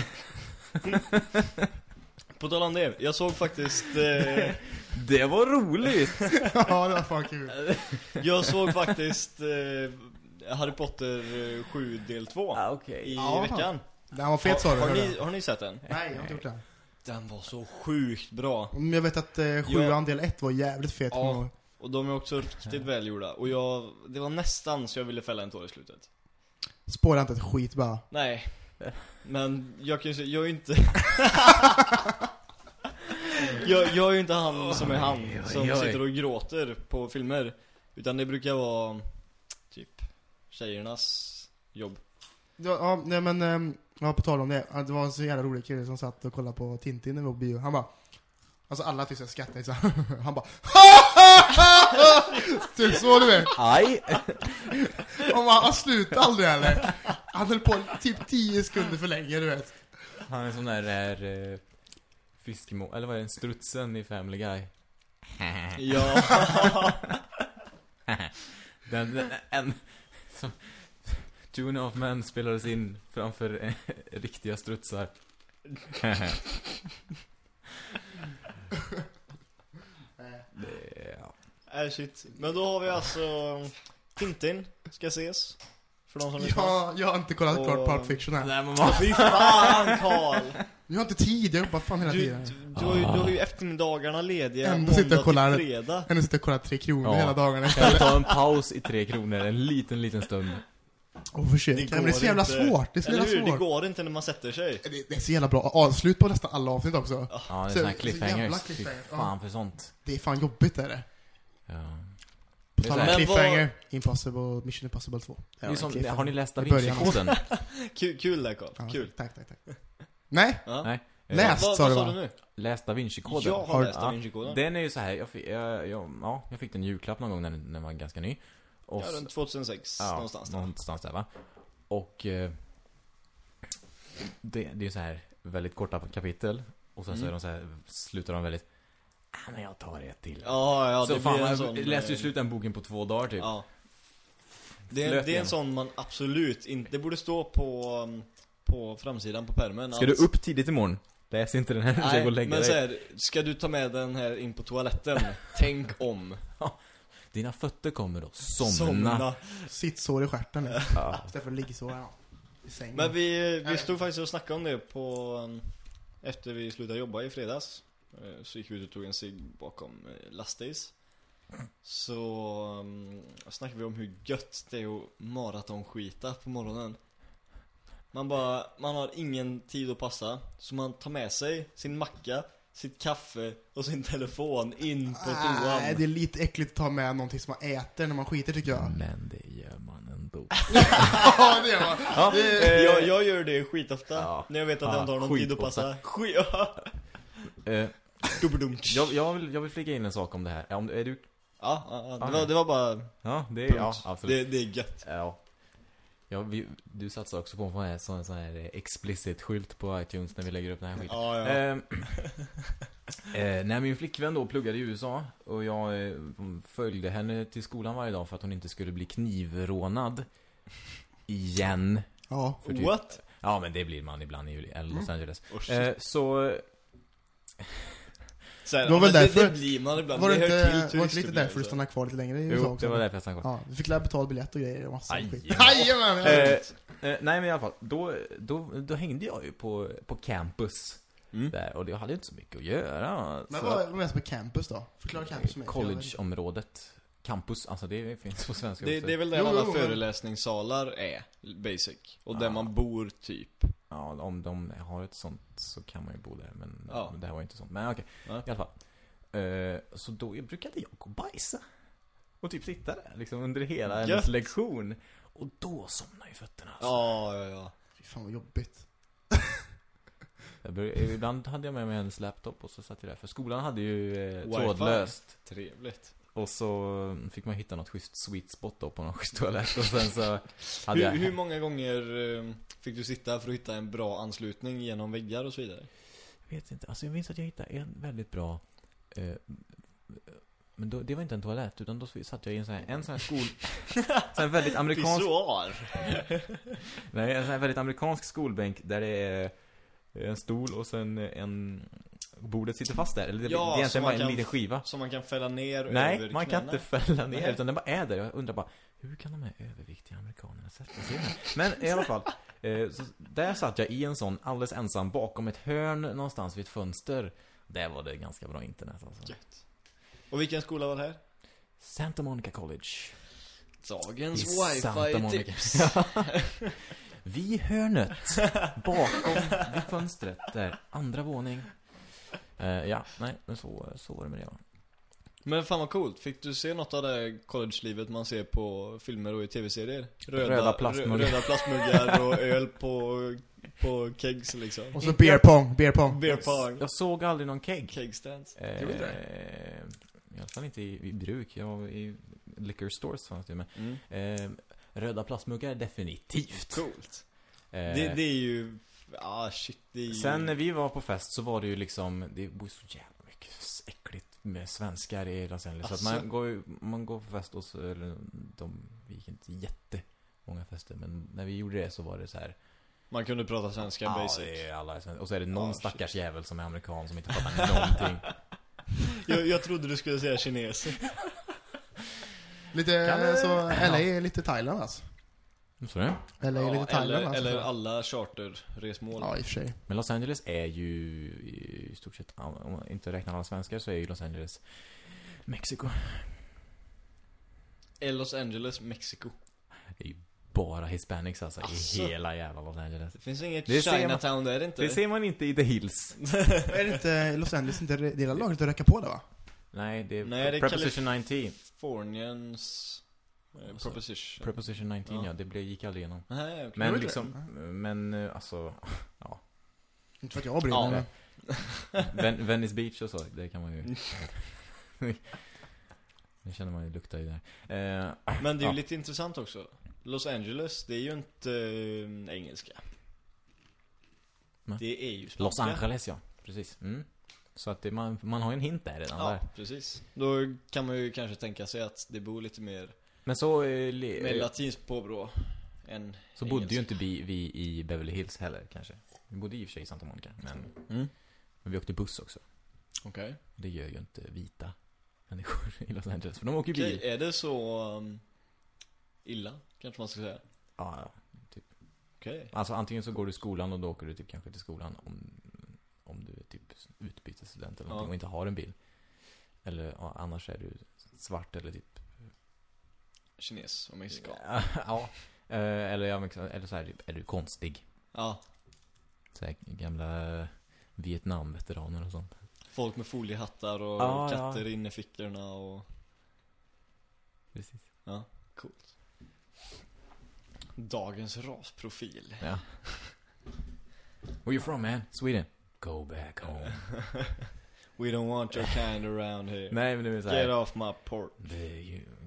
På tal om det, jag såg faktiskt... Eh, Det var roligt! ja, det var fan kul. jag såg faktiskt eh, Harry Potter eh, 7 del 2 ah, okej. i Ja. veckan. Den var fet sa du. har, hörde ni, har ni sett den? Nej, jag har inte gjort det. Den var så sjukt bra. Men jag vet att eh, sjuan del ett var jävligt fet. Ja. Och de är också riktigt välgjorda. Och jag, det var nästan så jag ville fälla en tår i slutet. Spåra inte ett skit bara. Nej. Men jag kan ju säga, jag är inte... jag, jag är ju inte han som är han, oj, som oj. sitter och gråter på filmer. Utan det brukar vara, typ, tjejernas jobb. Ja, ja nej men, ehm, ja, på tal om det. ja, Det var en så jävla rolig kille som satt och kollade på Tintin när vi var på bio. Han bara, alltså alla tyckte jag skrattade så här. Han bara, Typ så du vet. Aj! Och man, han slutade aldrig eller? Han höll på typ 10 sekunder för länge du vet. Han är sån där, där eh, fiskemo... Eller vad är det? Strutsen i Family Guy. Ja. Den, den, en... Som, Two and a half men spelades in framför eh, riktiga strutsar. det, ja. Äh, shit. Men då har vi alltså Tintin ska ses. För de som. Ja, jag har inte kollat Och- klart Pulp Fiction än. Nej men man... Fy fan Karl! Jag har inte tid, jag jobbar fan hela Du, du, tiden. du, har ju, du har ju eftermiddagarna lediga Ändå sitter jag kollar- till fredag. Ändå sitter jag och kollar Tre Kronor Ja. hela dagarna Kan jag istället. ta en paus i tre kronor en liten, liten stund? Och försöka. Men det är så jävla inte. svårt. Det är så jävla hur? Det svårt. går inte när man sätter sig. Det, det är så jävla bra avslut på nästan alla avsnitt också. Ja, det är Så- såna här så jävla cliffhangers. Fy fan för sånt. Det är fan jobbigt är det. Ja. På tal så om Men vad- cliffhanger, Impossible, Mission Impossible 2. Det är som, cliffhanger. har ni läst Da. Vinci-koden? Kul, kul där Karl. Ja, Kul. Tack, tack, tack. Nej, Ja. Nej. Läst, Vad, sa vad du sa va? du nu? Läs Da Vinci-koden. Jag har Har- läst Da ja. Vinci-koden. Den är ju så här, jag fick, jag, jag, ja, jag fick den julklapp någon gång när den, när den var ganska ny. Och Ja, så- runt 2006 ja, någonstans där. någonstans där va. Och eh, det, det är så här väldigt korta kapitel. Och sen så Mm. är de så här, slutar de väldigt, ah, men jag tar ett till. Ja, ja, så det fan, blir en jag sån... läste ju eh, slut den boken på två dagar typ. Ja. Det är, det är en sån man absolut inte... Det borde stå på, um, på framsidan på pärmen. Ska du upp tidigt imorgon? Läs inte den här, Nej, att lägga men dig. så här, ska du ta med den här in på toaletten? Tänk om. Dina fötter kommer då somna. sittsår i stjärten. Ja. Istället för liggsår. Ja. I sängen. Men vi, vi stod faktiskt och snackade om det på... um, Efter vi slutade jobba i fredags. Eh, Så gick vi ut och tog en cigg bakom eh, lastdays. Så um, snackade vi om hur gött det är att maratonskita på morgonen. Man bara, man har ingen tid att passa. Så man tar med sig sin macka, sitt kaffe och sin telefon in på Nej, toan. det är lite äckligt att ta med någonting som man äter när man skiter tycker jag. Men det gör man ändå. ja, det gör man. Ja, Det- Eh, jag, jag gör det skitofta. Ja. När jag vet att Ja, jag inte har någon tid att passa. Skit, ja. Eh. Jag, jag, vill, jag vill flika in en sak om det här. Om, är du... Ja, ja, ja. Det, var, det var bara Ja, det är... Ja, absolut. det, det är gött. Ja. Ja, vi, du satsar också på en sån sån här eh, explicit-skylt på iTunes när vi lägger upp den här skiten. Ja, ja. Ehm, eh, när min flickvän då pluggade i USA och jag eh, följde henne till skolan varje dag för att hon inte skulle bli knivrånad. Igen. Ja. För typ- What? Ja, men det blir man ibland i Los Mm. Angeles. Oh, shit. Eh, så... Här, Det var väl därför- det, det blir man ibland. Var det det inte, hör till var det inte lite därför du stannade kvar lite längre i USA Jo, också? det var därför jag stannade kvar. Ja, du fick lära betala biljett och grejer och massa Aj, skit. ja. Jajamän! ja. Eh, eh, nej men i alla fall, då, då, då hängde jag ju på, på campus Mm. där och jag hade inte så mycket att göra. Men så vad mest på campus då? Förklara campus för mig. Collegeområdet. Campus, alltså det finns på svenska Det, också. det är väl där Jo, alla jo, föreläsningssalar är, basic. Och där Ja. man bor, typ. Ja, om de har ett sånt så kan man ju bo där, men Ja. det här var inte sånt. Men okej, Ja. i alla fall. Eh, så då brukade jag gå och bajsa. Och typ sitta där, liksom under hela hennes Gött. lektion. Och då somnade ju fötterna. Alltså. Ja, ja, ja. Fy fan vad jobbigt. Ibland hade jag med mig hennes laptop och så satt jag där. För skolan hade ju eh, Wifi. trådlöst. Trevligt. Och så fick man hitta något schysst sweet spot då på någon schysst toalett. Och sen så hade Hur, jag... hur många gånger eh, fick du sitta för att hitta en bra anslutning genom väggar och så vidare? Jag vet inte, alltså jag minns att jag hittade en väldigt bra eh, Men då, det var inte en toalett utan då satt jag i en sån här, en sån här skol sån här väldigt amerikansk Pissoar! Nej, en sån här väldigt amerikansk skolbänk där det är en stol och sen en Bordet sitter fast där, eller Ja, det är egentligen man bara en kan- liten skiva Som man kan fälla ner över Nej, man kan knäna. inte fälla ner Nej. utan den bara är där. Jag undrar bara, hur kan de här överviktiga amerikanerna sätta sig här? Men i alla fall, eh, där satt jag i en sån alldeles ensam bakom ett hörn någonstans vid ett fönster. Där var det ganska bra internet alltså. Gött. Och vilken skola var det här? Santa Monica College. Dagens wifi-tips. Vid hörnet, bakom vid fönstret där, andra våning. Eh, ja, nej, men så, så var det med det va. Men fan vad coolt, fick du se något av det college-livet man ser på filmer och i tv-serier? Röda plastmuggar. rö- Röda plastmuggar och öl på, på kegs liksom Och så beer pong, beer pong. Beer pong, Jag såg aldrig någon keg. keg stands Eh, Gjorde I alla fall inte i, i bruk. Jag var i liquor stores fanns det men. mm. Eh, röda plastmuggar definitivt. Coolt Eh, det, det är ju, ah shit, det är ju Sen när vi var på fest så var det ju liksom, det bor så jävla mycket äckligt med svenskar i Los Angeles. Så att man går ju, man går på fest och så, eller de, vi gick inte jättemånga fester. Men när vi gjorde det så var det så här. Man kunde prata svenska Ja, basic det är alla. Och så är det någon Ah, stackars jävel som är amerikan som inte fattar någonting. jag, jag trodde du skulle säga kines Lite, så Ja. LA är lite Thailand alltså. LA är ja, lite Thailand eller, alltså. eller alla charterresmål Ja, i och för sig. Men Los Angeles är ju i stort sett, om man inte räknar alla svenskar så är ju Los Angeles Mexiko. Eller Los Angeles, Mexiko Det är ju bara hispanics alltså, Asså? i hela jävla Los Angeles. Det finns inget Det ser man- Chinatown där inte Det ser man inte i The Hills. är det inte Los Angeles inte det är lagligt att röka på det va? Nej, det är, Nej, det är Preposition 19. Californians Alltså, proposition Preposition 19, ja, Ja. det blev, gick aldrig igenom. Nej, okej. Men Gjorde det? liksom, men eh, alltså, Inte för att jag brinner Ja. men... Ven Venice Beach och så, det kan man ju... det känner man ju luktar i där. Eh, Men det är ju ja. lite intressant också Los Angeles, det är ju inte eh, engelska Nej. Det är ju spanska Los Angeles, ja. Precis. Mm. Så att det, man, man har ju en hint där redan Ja, där. precis Då kan man ju kanske tänka sig att det bor lite mer Men så, eh, med latinskt påbrå än så bodde ju inte vi, vi i Beverly Hills heller kanske. Vi bodde i och för sig i Santa Monica, men, mm. men vi åkte buss också. Okej Det gör ju inte vita människor i Los Angeles, för de åker Okej, bil. är det så um, illa? Kanske man ska säga Ja, ja. Okej Alltså antingen så går du i skolan och då åker du typ kanske till skolan om, om du är typ utbytesstudent eller någonting Ja. och inte har en bil. Eller annars är du svart eller typ Kines och mexikan ja. Eh, Eller, ja, eller så här, typ, är du konstig? Ja, Så här, gamla Vietnam-veteraner och sånt. folk med foliehattar och Ja, katter ja. inne i fickorna och Precis. Coolt Dagens rasprofil Ja. Where you from man? Sweden? Go back home. We don't want your kind around here Nej men det är så Get här. off my porch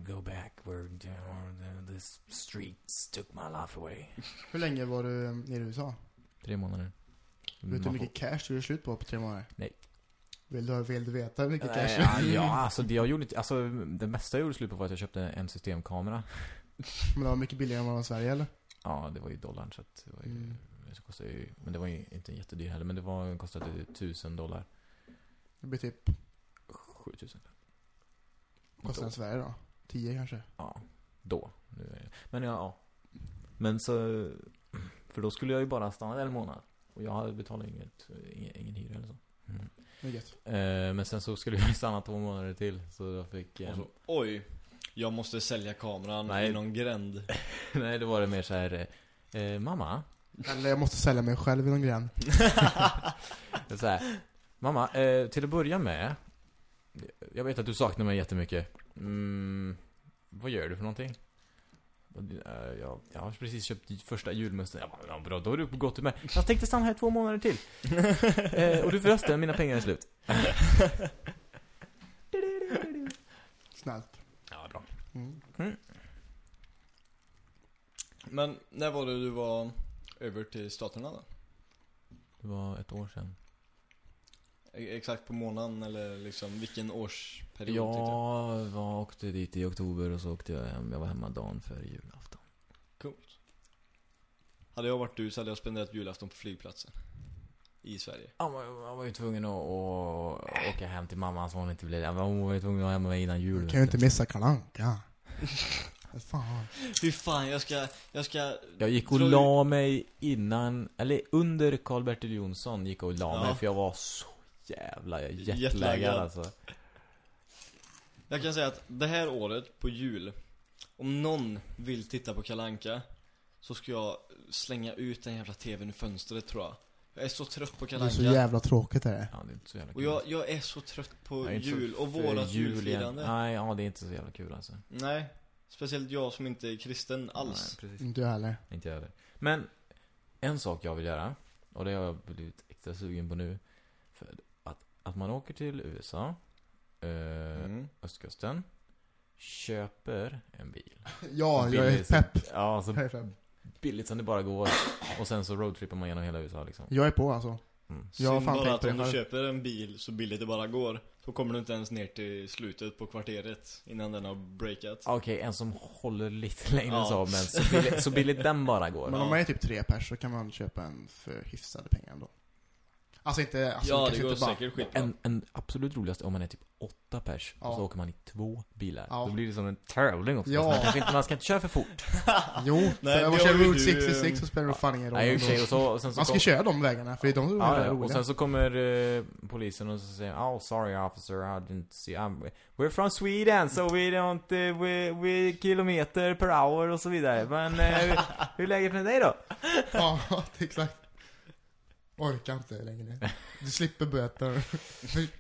go back where the, streets took my life away. Hur länge var du um, nere i USA? Tre månader. Vet du hur mycket cash du gjorde slut på på tre månader? Nej. Vill du, vill du veta hur mycket Nej, cash? ja, ja, alltså det jag gjorde alltså det mesta jag gjorde slut på var att jag köpte en systemkamera. Men det var mycket billigare än vad det var i Sverige eller? Ja, det var ju dollarn så att det var ju, Mm. det kostade ju, men det var ju inte jättedyr heller, men det var, kostade tusen dollar. Det blir typ 7000. Kostar den Sverige då? 10 kanske? Ja, då. Men ja, ja. Men så... För då skulle jag ju bara stanna där en månad. Och jag hade betalat inget, ingen, ingen hyra eller så. Mm. Eh, men sen så skulle jag ju stanna två månader till. Så jag fick... Eh, så, oj, jag måste sälja kameran Nej. i någon gränd. nej, då var det mer så här. Eh, mamma? Eller jag måste sälja mig själv i någon gränd. Så här, Mamma, eh, till att börja med. Jag vet att du saknar mig jättemycket. Mm, vad gör du för någonting? Eh, jag, jag har precis köpt första julmusten. Jag bara, ja, bra, då är du på gott humör. Jag tänkte stanna här två månader till. eh, och du förresten, mina pengar är slut. Snällt. Ja, bra. Mm. Men när var det du var över till Staterna då? Det var ett år sedan. Exakt på månaden eller liksom vilken årsperiod tänkte jag? Var, åkte dit i oktober och så åkte jag hem. Jag var hemma dagen före julafton. Coolt. Hade jag varit du så hade jag spenderat julafton på flygplatsen. I Sverige. Ja, man, man var ju tvungen att, att åka hem till mamma så hon inte blev... Hon var ju tvungen att vara hemma innan jul. Du kan ju inte missa Kalle. Vad Fan. Fy fan, jag ska, jag ska... Jag gick och la mig innan, eller under Karl-Bertil Jonsson gick och la Ja. mig för jag var så jävla jetlaggad Jetlaggad. alltså. Jag kan säga att det här året på jul, om någon vill titta på Kalle Anka så ska jag slänga ut den jävla tvn i fönstret tror jag. Jag är så trött på Det Kalle är så jävla tråkigt är det. Ja, det är inte så jävla kul. Och jag, jag är så trött på Jag är så jul och vårat jul julfirande. Nej, ja det är inte så jävla kul alltså. Nej. Speciellt jag som inte är kristen alls. Nej, precis. Inte jag heller. Inte jag heller. Men, en sak jag vill göra, och det har jag blivit extra sugen på nu. Att, man åker till USA, eh, Mm. östkusten, köper en bil. Ja, jag är pepp. Ja, så Jag är pepp. billigt som det bara går. Och sen så roadtrippar man genom hela USA liksom. Jag är på alltså. Mm. Jag Synd bara att om du köper en bil så billigt det bara går Då kommer du inte ens ner till slutet på kvarteret innan den har breakat Okej, en som håller lite längre än Ja. så, men så billigt, så billigt den bara går. Men om man är typ tre pers så kan man köpa en för hyfsade pengar ändå. Alltså inte, alltså Ja det går inte bara... säkert skitbra En, en absolut roligaste om man är typ åtta pers Ja. och så åker man i två bilar. Ja. Då blir det som en tävling också. Ja. Man, inte, man ska inte köra för fort. Jo, Nej, för jag det kör Route du, 66 ehm, så spelar det fan ingen roll. Nej, i och så, och sen så Man ska kom- köra de vägarna, för det är de som är Ja, ja, roliga. och sen så kommer eh, polisen och så säger Oh sorry officer, I didn't see I'm, We're from Sweden so we don't, uh, we, we kilometer per hour och så vidare Men eh, hur är läget med dig då? Ja, exakt. Orkar inte längre. Du slipper böter.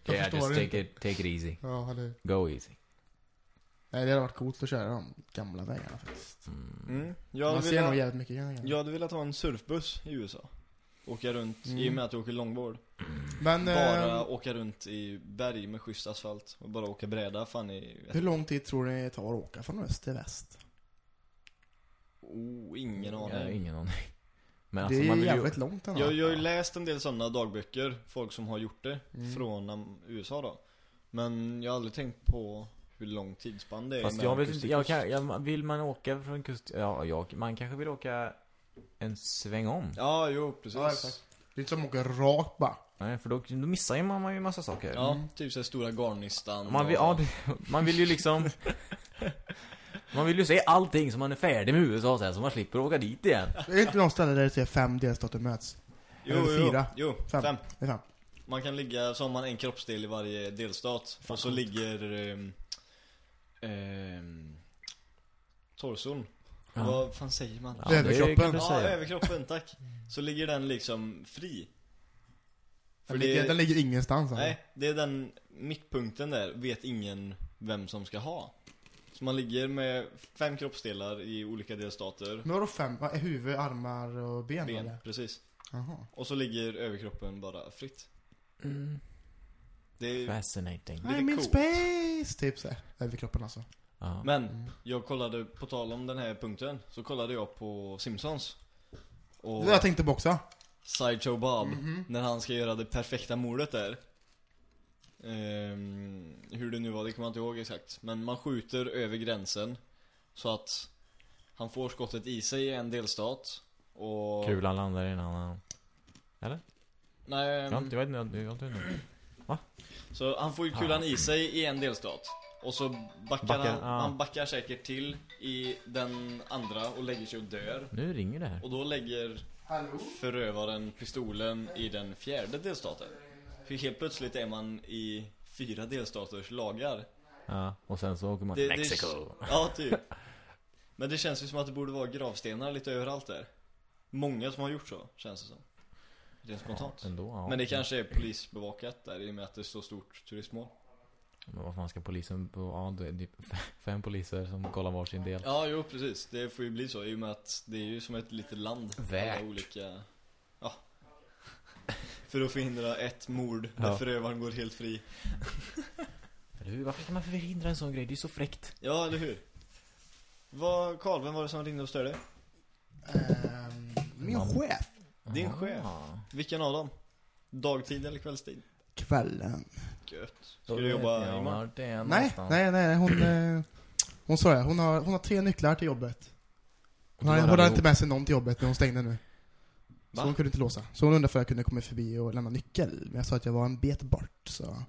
Jag Yeah, förstår just take inte. it, take it easy. Ja, det... Go easy. Nej, det hade varit coolt att köra de gamla vägarna faktiskt. Mm. mm. jag, Man ser nog velat, jävligt mycket grejer. jag hade velat ha en surfbuss i USA Åka runt, Mm. i och med att jag åker longboard Men, Bara eh, åka runt i berg med schysst asfalt och bara åka bräda fan i hur lång tid tror ni det tar att åka från öst till väst? Oh, ingen Jag har aning ingen aning. Men det alltså är man vill ju... jävligt långt ändå. Jag, jag har ju läst en del sådana dagböcker, folk som har gjort det Mm. från USA då Men jag har aldrig tänkt på hur lång tidsspann det är Fast jag vet inte, jag kan, jag, vill man åka från kust, ja, jag, man kanske vill åka en sväng om. Ja, jo precis Ja, exakt. Det är inte som att åka rakt bara. Nej, för då, då missar ju man man ju massa saker. Ja, typ såhär stora garnistan Man vill, och- ja, det, man vill ju liksom Man vill ju se allting så man är färdig med USA sen så man slipper åka dit igen. Det är inte någon ställe där det är fem delstater möts. Jo, Eller jo, fyra. jo, Fem. fem. Det är fem. Man kan ligga, så har man en kroppsdel i varje delstat Och så ligger ehm, ehm, Torson Ja. Vad fan säger man? Ja, Överkroppen. Ja, överkroppen, tack Så ligger den liksom fri För Den, det, ligger, den ligger ingenstans alltså. nej, det är den mittpunkten där, vet ingen vem som ska ha Så man ligger med fem kroppsdelar i olika delstater Men vadå fem? Vad är huvud, armar och ben? Ben, eller? precis Jaha. Och så ligger överkroppen bara fritt Mm. Det är, Fascinating. Lite I'm in coolt. space! Typ såhär. Överkroppen alltså. Ja. Men, Mm. jag kollade, på tal om den här punkten Så kollade jag på Simpsons Och Det där jag tänkte på också. Sideshow Bob Mhm. När han ska göra det perfekta mordet där Ehm, Hur det nu var, det kommer jag inte ihåg exakt Men man skjuter över gränsen Så att Han får skottet i sig i en delstat Och Kulan landar i en annan. Eller? Nej, Jag, jag vet inte, jag, vet inte. Va? Så han får ju kulan i sig i en delstat. Och så backar, Backar, han, ja. han backar säkert till i den andra och lägger sig och dör. Nu ringer det här. Och då lägger Hallå? förövaren pistolen i den fjärde delstaten. För helt plötsligt är man i fyra delstaters lagar. Ja, och sen så åker man till det- Mexiko. Ja, typ. Men det känns ju som att det borde vara gravstenar lite överallt där. Många som har gjort så, känns det som. Rent spontant. Ändå, ja. Men det kanske är polisbevakat där i och med att det är så stort turistmål. Men vad fan ska polisen på? Ja, det är typ fem poliser som kollar var sin del. Ja, jo precis. Det får ju bli så i och med att det är ju som ett litet land. Värt. Alla olika... För att förhindra ett mord där Ja. förövaren går helt fri. Eller hur? Varför ska man förhindra en sån grej? Det är så fräckt. Ja, eller hur? Vad, Karl, vem var det som ringde och störde? Ehm, min chef. Din chef. Vilken av dem? Dagtid eller kvällstid? Kvällen. Gött. Ska du jobba imorgon? Nej, nej, nej, hon... eh, Hon sa det, hon har, hon har tre nycklar till jobbet. Hon, har, har hon allihop. inte med sig någon till jobbet när hon stängde nu. Så Va? hon kunde inte låsa. Så hon undrade för jag kunde komma förbi och lämna nyckel. Men jag sa att jag var en bet bort, så...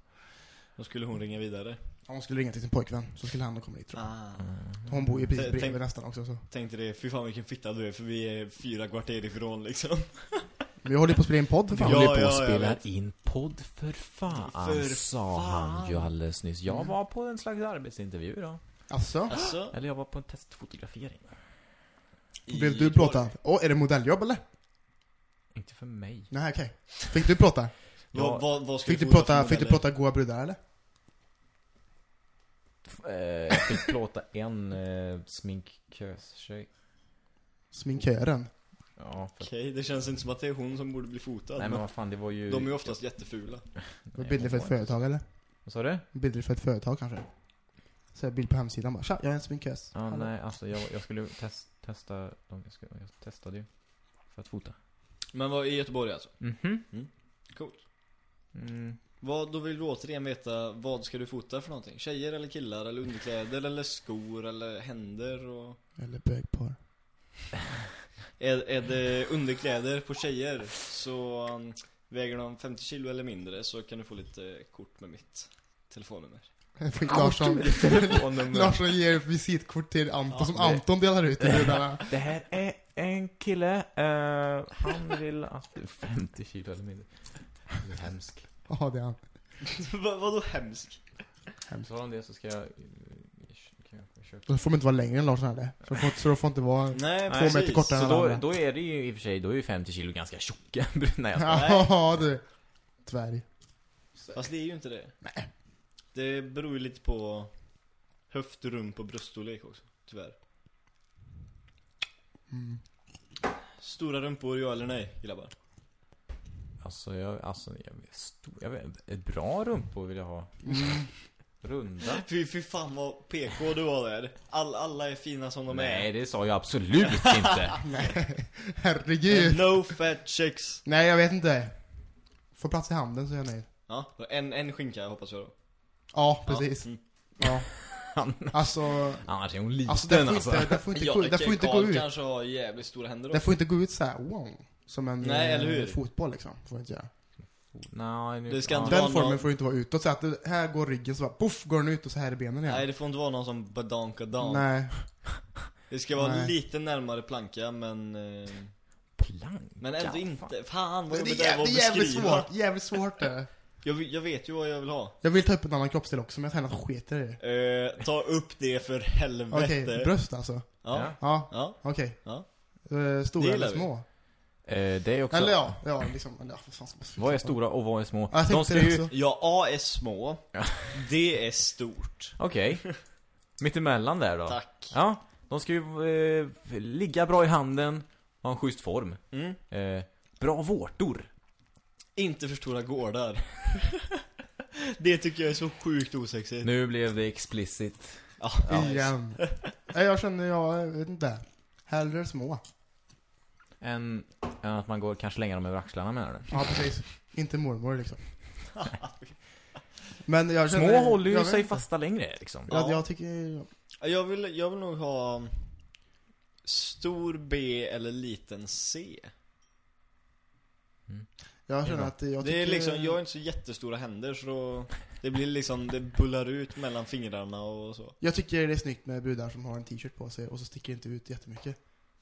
Då skulle hon ringa vidare. Hon skulle ringa till sin pojkvän, så skulle han komma dit tror jag. Ah. Hon bor ju precis Tänk- bredvid tänk- nästan också så. Tänkte det, fy fan vilken fitta du är för vi är fyra kvarter ifrån liksom. Men vi håller på att spela in podd för fan. Ja, håller på ja, att jag spela in podd för fan, För sa fan. han ju alldeles nyss. Jag Mm. var på en slags arbetsintervju då. Alltså, Alltså, Eller jag var på en testfotografering. i blev du plåtad? Åh, är det modelljobb eller? Inte för mig. Nej, okej. Fick du plåta? Vad, vad, vad ska Fick du för plåta, fick du modeller? plåta goa brudar eller? Eh, Jag fick plåta en eh, sminkkös-tjej. Sminkören? Ja, för... Okej, det känns inte som att det är hon som borde bli fotad. Nej men vad fan, det var ju... de är ju oftast jättefula. Det var bilder för ett företag eller? Vad sa du? Bilder för ett företag kanske? Så här bild på hemsidan bara, tja, jag är en sminkös. Ja, Hallå. nej, alltså jag, jag skulle test, testa, de- jag, skulle, jag testade ju. För att fota. Men vad i Göteborg alltså? Mhm. Coolt. Mm. Vad, då vill du återigen veta, vad ska du fota för någonting? Tjejer eller killar eller underkläder eller skor eller händer och... Eller bögpar. Är, är det underkläder på tjejer så um, väger de 50 kilo eller mindre så kan du få lite kort med mitt telefonnummer. Larsson, Telefonnummer. Larsson ger visitkort till Anton, Ja, som det- Anton delar ut till brudarna. Det här är en kille, eh, han vill att du 50 kilo eller mindre. Det är hemskt. Ja, det är han. Vad, vadå hemskt? Så om det så ska jag... kan jag köpa- Då får man inte vara längre än Larsson heller. Så de får, så får inte vara... Nej, Två precis. meter kortare Så än då, då är det ju i och för sig, då är ju 50 kilo ganska tjocka. Nej jag skojar. Ja, du. Dvärg. Fast det är ju inte det. Nej. Det beror ju lite på höft, rump och bröststorlek också, tyvärr. Mm. Stora rumpor, ja eller nej, grabbar? Alltså jag, alltså jag stor, jag vet, ett bra rumpor vill jag ha. Mm. Runda. Fy, fy fan vad PK du var där. All, alla är fina som de Nej är. det sa jag absolut inte. Nej, herregud. No fat chicks. Nej, jag vet inte. Får plats i handen så är jag nöjd. Ja, en, en skinka hoppas jag då. Ja, precis. Ja, mm. Ja. Alltså, Annars är hon liten alltså det får alltså. inte, det får inte, Ja, gå, det får inte gå ut. kanske har jävligt stora händer Det också. får inte gå ut så här, wow. Som en Nej, eh, eller hur? fotboll liksom. Får inte göra. Nej, nu, Det ska ja. inte Den formen någon- får inte vara utåt. Så att det, här går ryggen så bara, poff, går den ut och så här är benen igen. Nej, det får inte vara någon som badankadan. Nej. Det ska vara Nej. lite närmare planka, men... Eh, Planka. men ändå inte. Fan vad Det är, jobbigt det var jävligt, att jävligt beskriva. svårt. Jävligt svårt det. Jag, vet- jag vet ju vad jag vill ha. Jag vill ta upp en annan kroppsdel också, men jag tänker att skiter i det. Eh, ta upp det för Okej, helvete. bröst alltså. Ja. Ja, Ja. okej. Ja. Eh, stora eller små? Eh, det är också... Eller ja, ja liksom. Eller, ja, vad fan ska Vad är stora och vad är små? Ja, De ska ju... Ja, A är små. D är stort. Okej. Mittemellan där då. Tack. Ja, de ska ju eh, ligga bra i handen, ha en schysst form. Mm. Eh, bra vårtor. Inte för stora gårdar. det tycker jag är så sjukt osexigt. Nu blev det explicit. Ja, Igen. Nej, jag känner, jag vet inte. Hellre små. Än, än att man går kanske längre dem över axlarna menar du? Ja, precis. Inte mormor liksom. Men jag Små känner, håller ju jag vet sig inte. fasta längre liksom. Jag, Ja. jag tycker... Jag vill, jag vill nog ha stor B eller liten C. Jag känner att jag Det är tycker... liksom, jag har inte så jättestora händer så då, det blir liksom, det bullar ut mellan fingrarna och så. Jag tycker det är snyggt med brudar som har en t-shirt på sig och så sticker det inte ut jättemycket.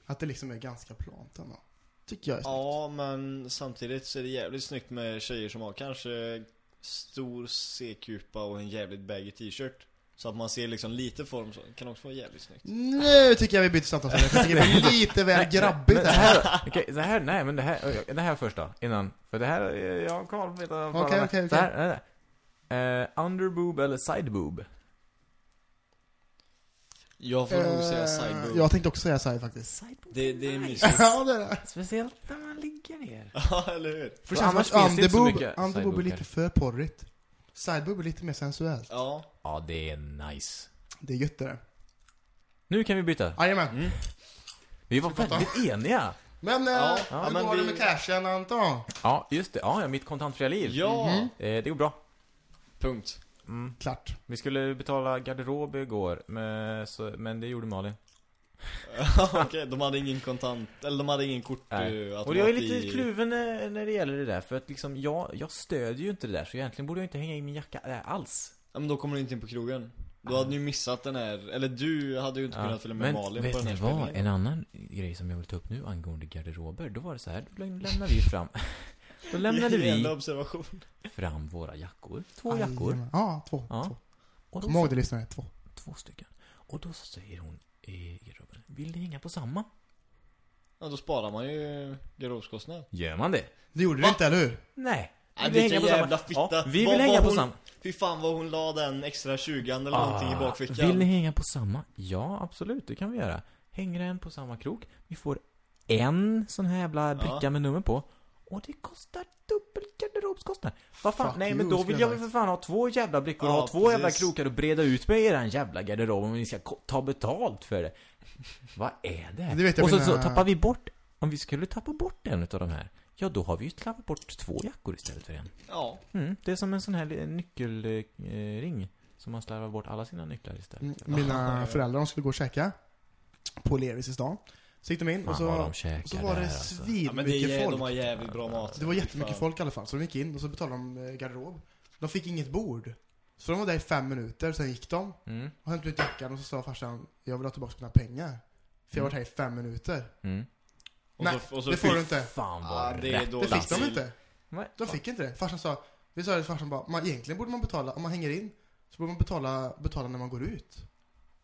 Att det liksom är ganska plant ändå. Tycker jag är snyggt. Ja, men samtidigt så är det jävligt snyggt med tjejer som har kanske stor C-kupa och en jävligt baggy t-shirt. Så att man ser liksom lite form så, kan också vara jävligt snyggt. Nu tycker jag vi byter samtalsämne. Jag tycker det är lite väl grabbigt men det här. okej, det här, nej men det här, det här först då, innan. För det här, jag har koll på av Okej, planerna. okej, Så här, nej, nej. Eh, underboob eller sideboob? Jag får nog säga Eh, sideboob. Jag tänkte också säga side faktiskt. Sideboob Det, det är nice. mysigt. ja, det är det. Speciellt när man ligger ner. Ja, eller hur? För För det annars finns det inte så mycket underboob är lite för porrigt. Sideboob är lite mer sensuellt. Ja. Ja, det är nice. Det är gött det där. Nu kan vi byta. Jajamän. Mm. Vi var Ska vi väldigt eniga. Men, eh, Ja, hur ja, men går det vi- med cashen Anton? Ja, just det. Ja, ja, mitt kontantfria liv. Ja! Mhm. Eh, det går bra. Punkt. Mm. Klart. Vi skulle betala garderob igår, men, så, men det gjorde Malin. Okej, de hade ingen kontant, eller de hade ingen kort Nej. eh, Och jag är automat lite i- kluven när, när det gäller det där, för att liksom jag, jag stödjer ju inte det där, så egentligen borde jag inte hänga i min jacka där alls. Ja men då kommer du inte in på krogen. Då hade ni ju missat den här, eller du hade ju inte kunnat följa med men Malin vet på den ni här vad? spelningen. En annan grej som jag vill ta upp nu angående garderober, då var det så här, då lämnade vi fram Då lämnade Jävla vi observation. fram våra jackor, två jackor Jajamän. Ja, två. Ja. två. och då Kom ihåg det lyssnare, två. Två stycken Och då säger hon i garderoben, vill ni hänga på samma? Ja då sparar man ju garderobskostnad. Gör man det? Det gjorde Va? du inte, eller hur? Nej Nej, vi vilken hänga på jävla samma. fitta. Ja, vi vill var hänga på hon- samma Fy fan vad hon la den extra 20 eller någonting i bakfickan. Ah, Vill ni hänga på samma? Ja, absolut, det kan vi göra. Hänger den på samma krok, vi får en sån här jävla bricka Ja. med nummer på. Och det kostar dubbel garderobskostnad. Vad fan, Fuck nej men då vill jag väl för fan ha två jävla brickor och Ja, ha två jävla precis. krokar och breda ut med eran jävla garderob om ni ska ta betalt för det. Vad är det? Det vet jag och så, mina- så tappar vi bort, om vi skulle tappa bort en utav de här, ja då har vi ju tappat bort två jackor istället för en. Ja. Mm, det är som en sån här nyckelring. Som man slarvar bort alla sina nycklar istället. Mm, Ja, Mina ja. föräldrar de skulle gå och käka på Leris i stan. Så gick de in och så, så var det alltså. ja men det är, svinmycket de folk. har jävligt bra mat. Det var jättemycket folk i alla fall, så de gick in och så betalade de eh, garderob. De fick inget bord. Så de var där i fem minuter, sen gick de Mm, och hämtade ut jackan och så sa farsan Jag vill ha tillbaka mina pengar. För jag har varit här i fem minuter. mm. Och Nej, så, och så det får fick- du inte. Fan vad det är Det fick de inte. Nej. De fick inte det. Farsan sa, vi sa det till farsan bara, man, egentligen borde man betala, om man hänger in, så borde man betala, betala när man går ut.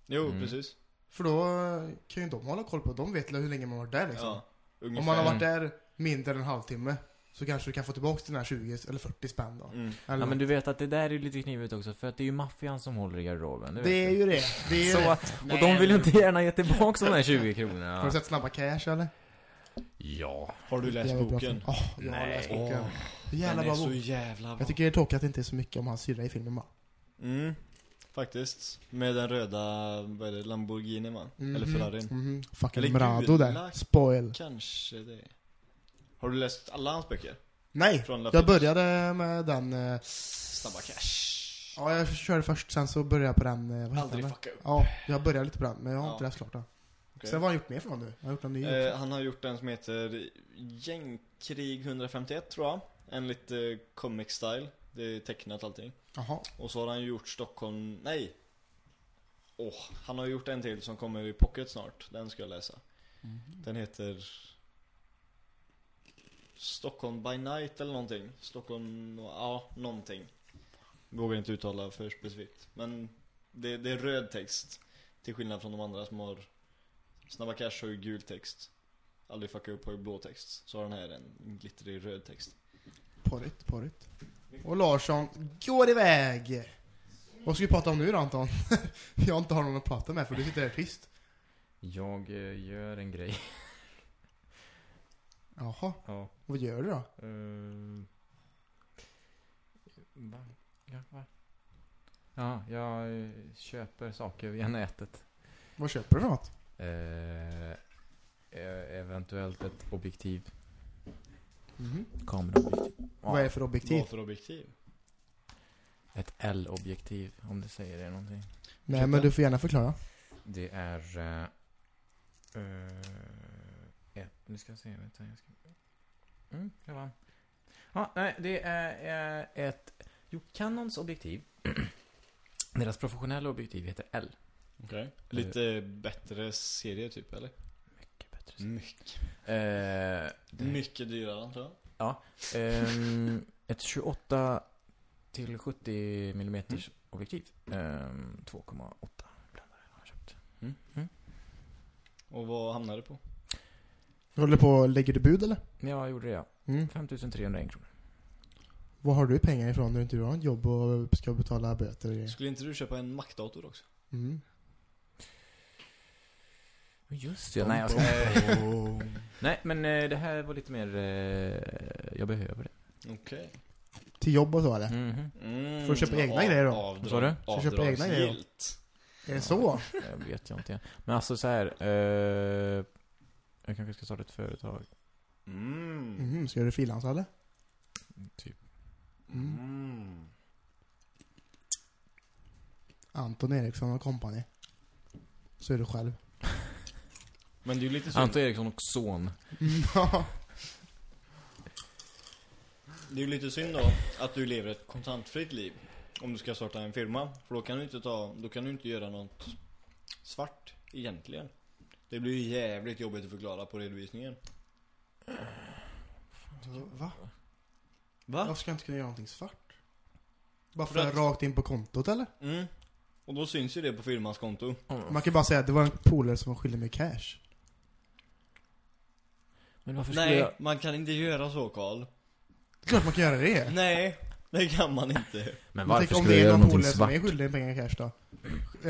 Jo, Mm. precis. För då eh, kan ju de hålla koll på, de vet hur länge man har varit där liksom. Ja. Ungefär. Om man har varit där mindre än en halvtimme, så kanske du kan få tillbaka dina 20 eller 40 spänn då. Mm. Eller Ja men du vet att det där är ju lite knivigt också, för att det är ju maffian som håller i garderoben. det Det är ju det. det är Så, och de vill ju inte gärna ge tillbaka de här 20 Har du kronorna. sett Snabba Cash eller? Ja. Har du läst boken? film. Åh, jag har Nej. läst boken. Åh, Jävla den bra är så bok. jävla bra. Jag tycker det är tråkigt att det inte är så mycket om hans syrra i filmen bara. Mm, faktiskt. Med den röda, vad är det, Lamborghini man? Mhm, Eller Ferrarin. mhm. Fucking Eller Mrado där. Spoil. Kanske det. Har du läst alla hans böcker? Nej, Från jag började med den... eh, Snabba cash. Ja, jag körde först, sen så började jag på den... eh, Vad heter Aldrig fucka upp. Ja, jag började lite på den, men jag har Ja. inte läst klart den. Okej. Sen vad har han gjort mer för någon nu? Han har gjort en ny Eh, han har gjort en som heter Gängkrig 151 tror jag. En lite comic style. Det är tecknat allting. Jaha. Och så har han gjort Stockholm, nej. Åh, han har gjort en till som kommer i pocket snart. Den ska jag läsa. Den heter Stockholm by night eller någonting. Stockholm, ja, någonting. Vågar inte uttala för specifikt. Men det, det är röd text. Till skillnad från de andra som har Snabba Cash har ju gul text. Aldrig fucka upp har ju blå text. Så har den här en glittrig röd text. Porrigt, porrigt. Och Larsson går iväg! Vad ska vi prata om nu då Anton? jag inte har någon att prata med för du sitter där tyst. Jag eh, gör en grej. Jaha, Ja. vad gör du då? Uh, va? Ja, va? Ja, jag eh, köper saker via nätet. Vad köper du för något? Eh, eh, eventuellt ett objektiv. Mhm. Kameraobjektiv. Vad är det för objektiv? Vad för objektiv? Ett L-objektiv, om det säger er någonting. Nej men du får gärna förklara. Det är... Uh, uh, ett, nu ska jag se, vänta, jag ska... Mm, jag vann. Ja, nej, det är eh, ett... Jo, Canons objektiv. Deras professionella objektiv heter L. Okej. Lite bättre serie typ, eller? Mycket bättre. Mycket. Eh, det, Mycket dyrare antar jag. ehm, ett 28 till 70 mm objektiv. Ehm, 2,8 bländare har jag köpt. Och vad hamnar det på? Du håller på lägger du bud eller? Jag gjorde det, ja. Mm. 5301 kronor. Var har du pengar ifrån när du inte har ett jobb och ska betala böter? Skulle inte du köpa en Mac-dator också? Mm. Just det, nej, jag ska, nej men eh, det här var lite mer, eh, jag behöver det. Okej. Till jobb och så eller? Mhm. Mm, Får köpa egna grejer då? Avdrag, Vad sa du? Får köpa egna grejer då? avdragsgillt. Är det så? Jag vet jag inte. Men alltså så här. Eh, jag kanske ska starta ett företag. Mm. Mhm, ska du frilansa eller? Typ. Mm. Anton Eriksson och company. Så är du själv. Men det är ju lite synd. Anton Eriksson och son. Det är ju lite synd då att du lever ett kontantfritt liv. Om du ska starta en firma. För då kan du inte ta, då kan du inte göra något svart egentligen. Det blir ju jävligt jobbigt att förklara på redovisningen. Va? Va? Varför ska jag inte kunna göra någonting svart? Bara För för att- rakt in på kontot eller? Mm. Och då syns ju det på firmans konto. Man kan bara säga att det var en polare som var skyldig mig cash. Men varför skulle Nej, jag... man kan inte göra så Karl. Det är klart man kan göra det. Nej, det kan man inte. Men varför tänk om skulle det jag är göra någon någonting polare som svart? är skyldig en pengar cash då.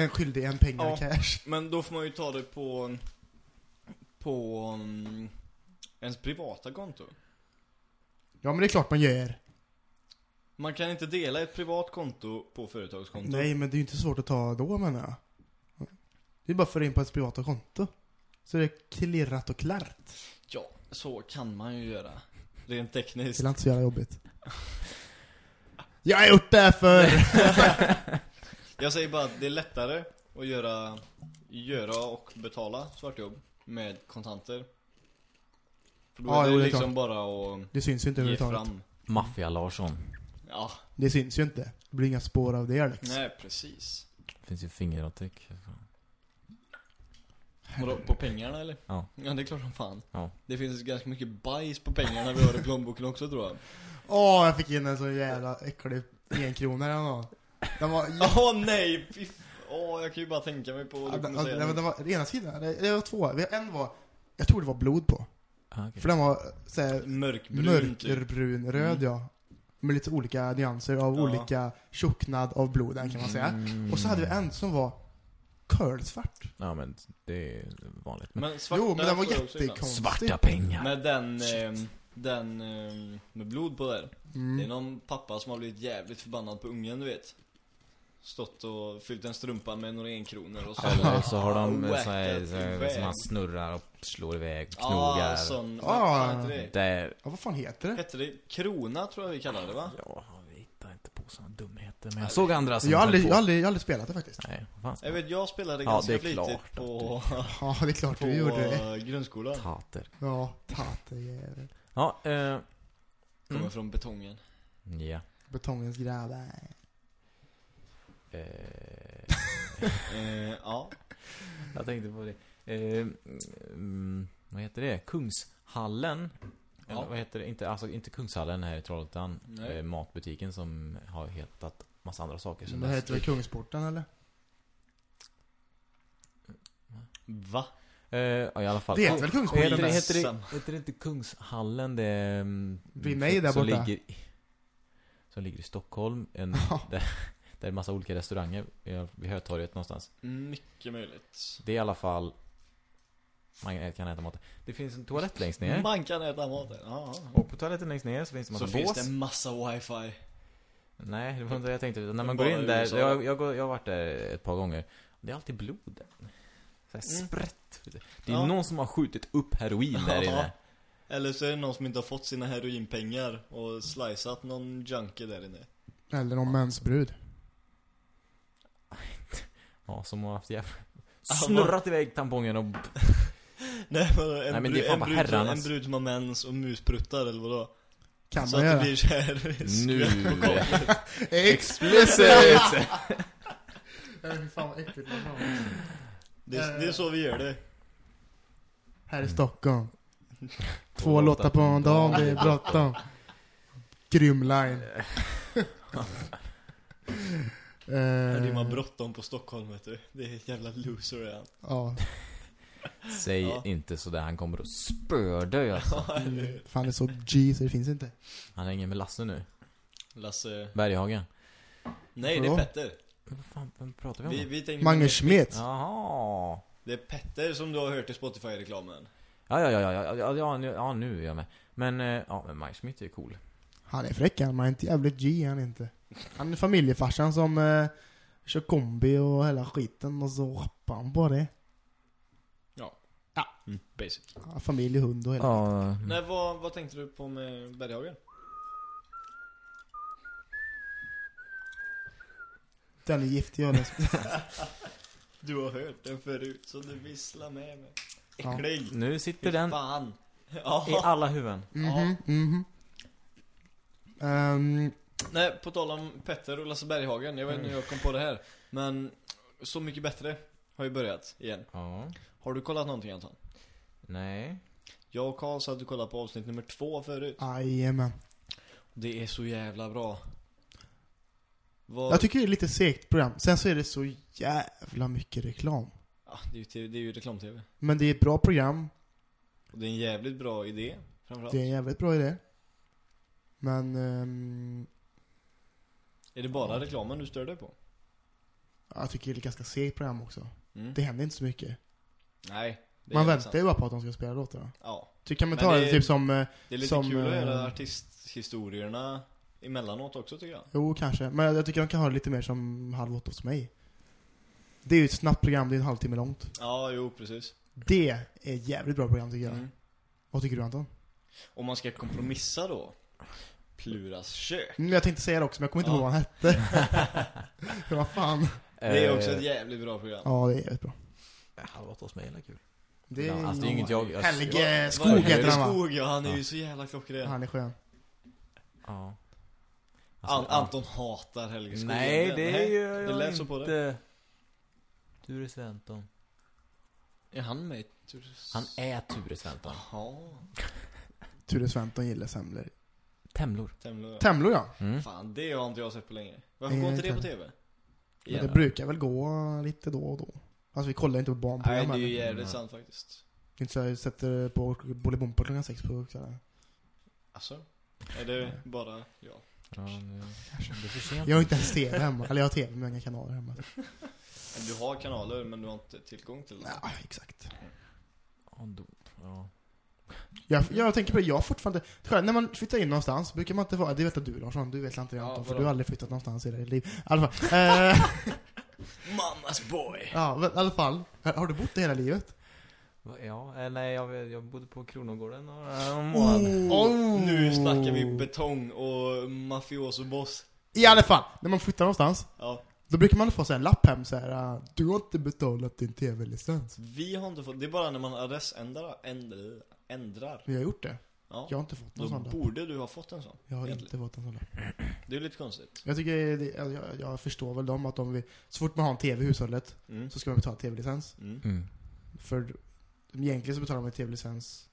En skyldig en pengar Ja. cash. Men då får man ju ta det på på um, ens privata konto. Ja men det är klart man gör. Man kan inte dela ett privat konto på företagskonto. Nej men det är ju inte svårt att ta då menar jag. Det är bara att föra in på ett privata konto. Så det är klirrat och klart. Så kan man ju göra. Rent tekniskt. Det är inte så jävla jobbigt. Jag har gjort det för Jag säger bara att det är lättare att göra, göra och betala svartjobb med kontanter. För då Ja, är det jo, det är liksom klart. bara att Det syns ju inte ge överhuvudtaget. fram. Maffia-Larsson. Ja, Det syns ju inte. Det blir inga spår av det Alex. nej precis. Det finns ju fingeravtryck. Vadå, på pengarna eller? Ja. Ja, det är klart som fan. Ja. Det finns ganska mycket bajs på pengarna vi har i plånboken också tror jag. Åh, jag fick in en så jävla äcklig en krona eller något. Den var... Åh nej! fy f- Åh, jag kan ju bara tänka mig på vad Ja, du den, kommer säga. den, den var, ena sidan, det, det var två. Vi- En var, jag tror det var blod på. Ah, okej. För den var såhär Mörkbrun typ. mörkerbrun röd Mm. ja. Med lite olika nyanser av Ja. olika tjocknad av bloden kan man säga. Mm. Och så hade vi en som var curlsvart. Ja men det är vanligt. Men svarta Jo, men den var jättekonstig. svarta pengar. Med den, eh, den eh, med blod på där. Det är Mm. någon pappa som har blivit jävligt förbannad på ungen du vet. Stått och fyllt en strumpa med några enkronor och så. Eller så har de Whackat så här, så här, iväg. som man snurrar och slår iväg, Ja, knogar. sån. Ah. Vad fan heter det? Där... Ja, vad fan heter det? Hette det krona tror jag vi kallade det va? Ja, sådana dumheter. Men jag såg andra som Jag har, aldrig, på. jag, har aldrig, jag har aldrig spelat det faktiskt. Nej, vad fan ska Jag vet, jag spelade Ja, ganska det är flitigt på, Ja, det är klart på du gjorde det. eh, grundskolan. Tater. Ja, tatejävel. Ja, eh... Kommer Mm. från betongen. Ja. Betongens grabbar. Eh, Eh, ja. jag tänkte på det. Eh, mm, vad heter det? Kungshallen. Ja. Vad heter det? Inte, alltså inte Kungshallen här i Trollhättan. Eh, matbutiken som har hetat massa andra saker sen Det dess. heter väl Kungsporten eller? Va? Eh, ja, i alla fall. Det heter väl Kungsporten? Heter det, heter, det, heter det inte Kungshallen? Det är... mm, Vid mig där som borta. Ligger, i- som ligger i Stockholm. En, Ja. där, där är en massa olika restauranger eh, vid Hötorget någonstans. Mycket möjligt. Det är i alla fall... Man kan äta mat. Det finns en toalett längst ner. Man kan äta maten. Ja. Och på toaletten längst ner så finns det en Så massa finns bås. det en massa wifi. Nej, det var inte det jag tänkte. När man går in där, jag, jag, går, jag har varit där ett par gånger. Det är alltid blod där. Så här Mm. sprätt. Det är Ja. någon som har skjutit upp heroin där inne. Eller så är det någon som inte har fått sina heroinpengar och slicat någon junkie där inne. Eller någon mensbrud. Ja, som har haft jävla... Snurrat iväg tampongen och... Nej men en, Nej, men det är fan en, brud, herrarnas. en brud som har mens och muspruttar eller vadå? Kan Så man att det göra. blir såhär Nu. Explicit! Fy fan vad äckligt det är- det är så vi gör det. Här i Stockholm. Två låtar på en dag, det är bråttom. Grym line. Det var Eh, bråttom på Stockholm vet du. Det är jävla loser är han. Ja, Säg Ja. inte sådär, han kommer att spöa dig alltså. fan det är så G så det finns inte. Han hänger med Lasse nu. Lasse... Berghagen. Nej, det är? Petter. Vad fan, vem pratar vi om? Vi, vi tänker Mange Schmidt. Jaha. Det är Petter som du har hört i Spotify-reklamen. Ja, ja, ja, ja, ja, ja, ja, nu, ja, nu är jag med. Men, eh, ja, men Mike Smith är ju cool. Han är fräck han, men han är inte jävligt G han är inte. Han är familjefarsan som eh, kör kombi och hela skiten och så rappar han på det. Mm, basic. Ja, familj, hund och hela Ja, Nej, vad, vad tänkte du på med Berghagen? Den är giftig den Du har hört den förut, så du visslar med mig. Ja. Äcklig. nu sitter Fy den Fan. i Ja. alla huvuden. Mhm, mhm. Ehm, Nej, på tal om Petter och Lasse Berghagen. Jag vet inte hur jag kom på det här. Men Så mycket bättre har ju börjat igen. Ja. Har du kollat någonting Anton? Nej. Jag och Karl satt och kollade på avsnitt nummer två förut. Jajamän. Det är så jävla bra. Vad... Jag tycker det är lite segt program. Sen så är det så jävla mycket reklam. Ja, det är ju, TV det är ju reklam-tv. Men det är ett bra program. Och det är en jävligt bra idé, framförallt. Det är en jävligt bra idé. Men... ehm, Är det bara reklamen du stör dig på? jag tycker det är ett ganska segt program också. Mm. Det händer inte så mycket. Nej. Man väntar ju bara på att de ska spela låtarna. Ja. Tycker kan man ta det det är- typ som... eh, Det är lite Som, kul att eh, höra artisthistorierna emellanåt också tycker jag. Jo, kanske. Men jag tycker de kan ha det lite mer som Halv åtta hos mig. Det är ju ett snabbt program, det är en halvtimme långt. Ja, jo precis. Det är ett jävligt bra program tycker jag. Mm. Vad tycker du Anton? Om man ska kompromissa då. Pluras kök. Mm, jag tänkte säga det också, men jag kommer inte Ja. ihåg vad han hette. Vad fan. Det är Eh, också ett jävligt bra program. Ja, det är jävligt bra. Åtta hos mig är kul. Det Ja, alltså, det är inget jag- jag- Helge Skog heter han va? Skog, ja. Han är Ja. ju så jävla klockren. Han är skön. Ja. An- ja. Anton hatar Helge Skog. Nej, det gör jag det lät inte. så på det. Ture Sventon. Är han med i Tures... Han är Ture Sventon. Jaha. Ture Sventon gillar semlor. Temlor. Temlor. Temlor ja. Mm. Fan, det har inte jag sett på länge. Varför Nej, går inte det på TV? Men det brukar väl gå lite då och då. Alltså vi kollar inte på Nej, barnprogram det är ju jävligt Ja. sant faktiskt. Inte så jag sätter på Bolibompa klockan sex på kvällen. Alltså, är det bara jag? Ja, det, det är för sent. Jag har inte ens TV hemma. Eller jag har TV men inga kanaler hemma. Du har kanaler men du har inte tillgång till dem. Ja, exakt. Ja, ja. Jag, jag tänker på det, jag har fortfarande... Själv, när man flyttar in någonstans brukar man inte vara... Det vet du Larsson, du vet inte Ja, Anton, för vadå? du har aldrig flyttat någonstans i ditt liv. I alla fall. Eh, Mammas boy! ja, men i alla fall. Har du bott det hela livet? Ja, eh, nej, jag, jag bodde på Kronogården några månader. Oh. Nu snackar vi betong och mafioso-boss. I alla fall, när man flyttar någonstans, Ja, då brukar man få så här en lapp hem så här. ah, Du har inte betalat din TV-licens. vi har inte fått, det är bara när man adressändrar, ändrar, ändrar. Vi har gjort det. Ja. Jag har inte fått någon Då sån lapp. borde du ha fått en sån. Jag har egentligen. inte fått en sån lapp. Det är lite konstigt. Jag tycker, det, jag, jag, jag förstår väl dem att de vill, så fort man har en TV i hushållet Mm. så ska man betala TV-licens. Mm. Mm. För egentligen så betalar man TV-licens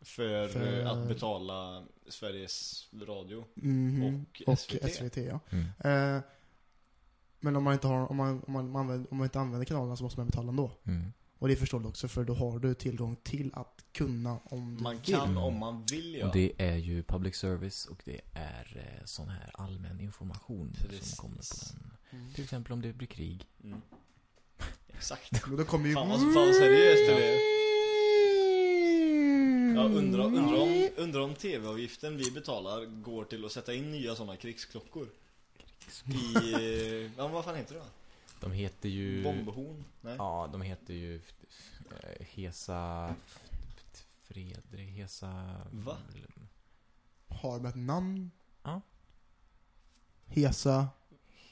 För, För- eh, att betala Sveriges Radio. mhm, Och och SVT. SVT. ja. Mm. Eh, men om man inte har, om man, om man, använder, om man inte använder kanalerna så måste man betala ändå. Mm. Och det är förståeligt också för då har du tillgång till att kunna om du Man vill. kan Mm. om man vill ja. Och det är ju public service och det är eh, sån här allmän information Precis. som kommer på den. Mm. Till exempel om det blir krig. Mm. Exakt. Men då kommer ju... Fan vad, fan vad seriöst det är. Ja, undra, undra, om, undra om TV-avgiften vi betalar går till att sätta in nya sådana krigsklockor. I, ja, vad fan heter det då? De heter ju... Bombhorn? Nej? Ja, de heter ju eh, Hesa... Fredrik, Hesa... Va? Har med ett namn. Ja. Hesa.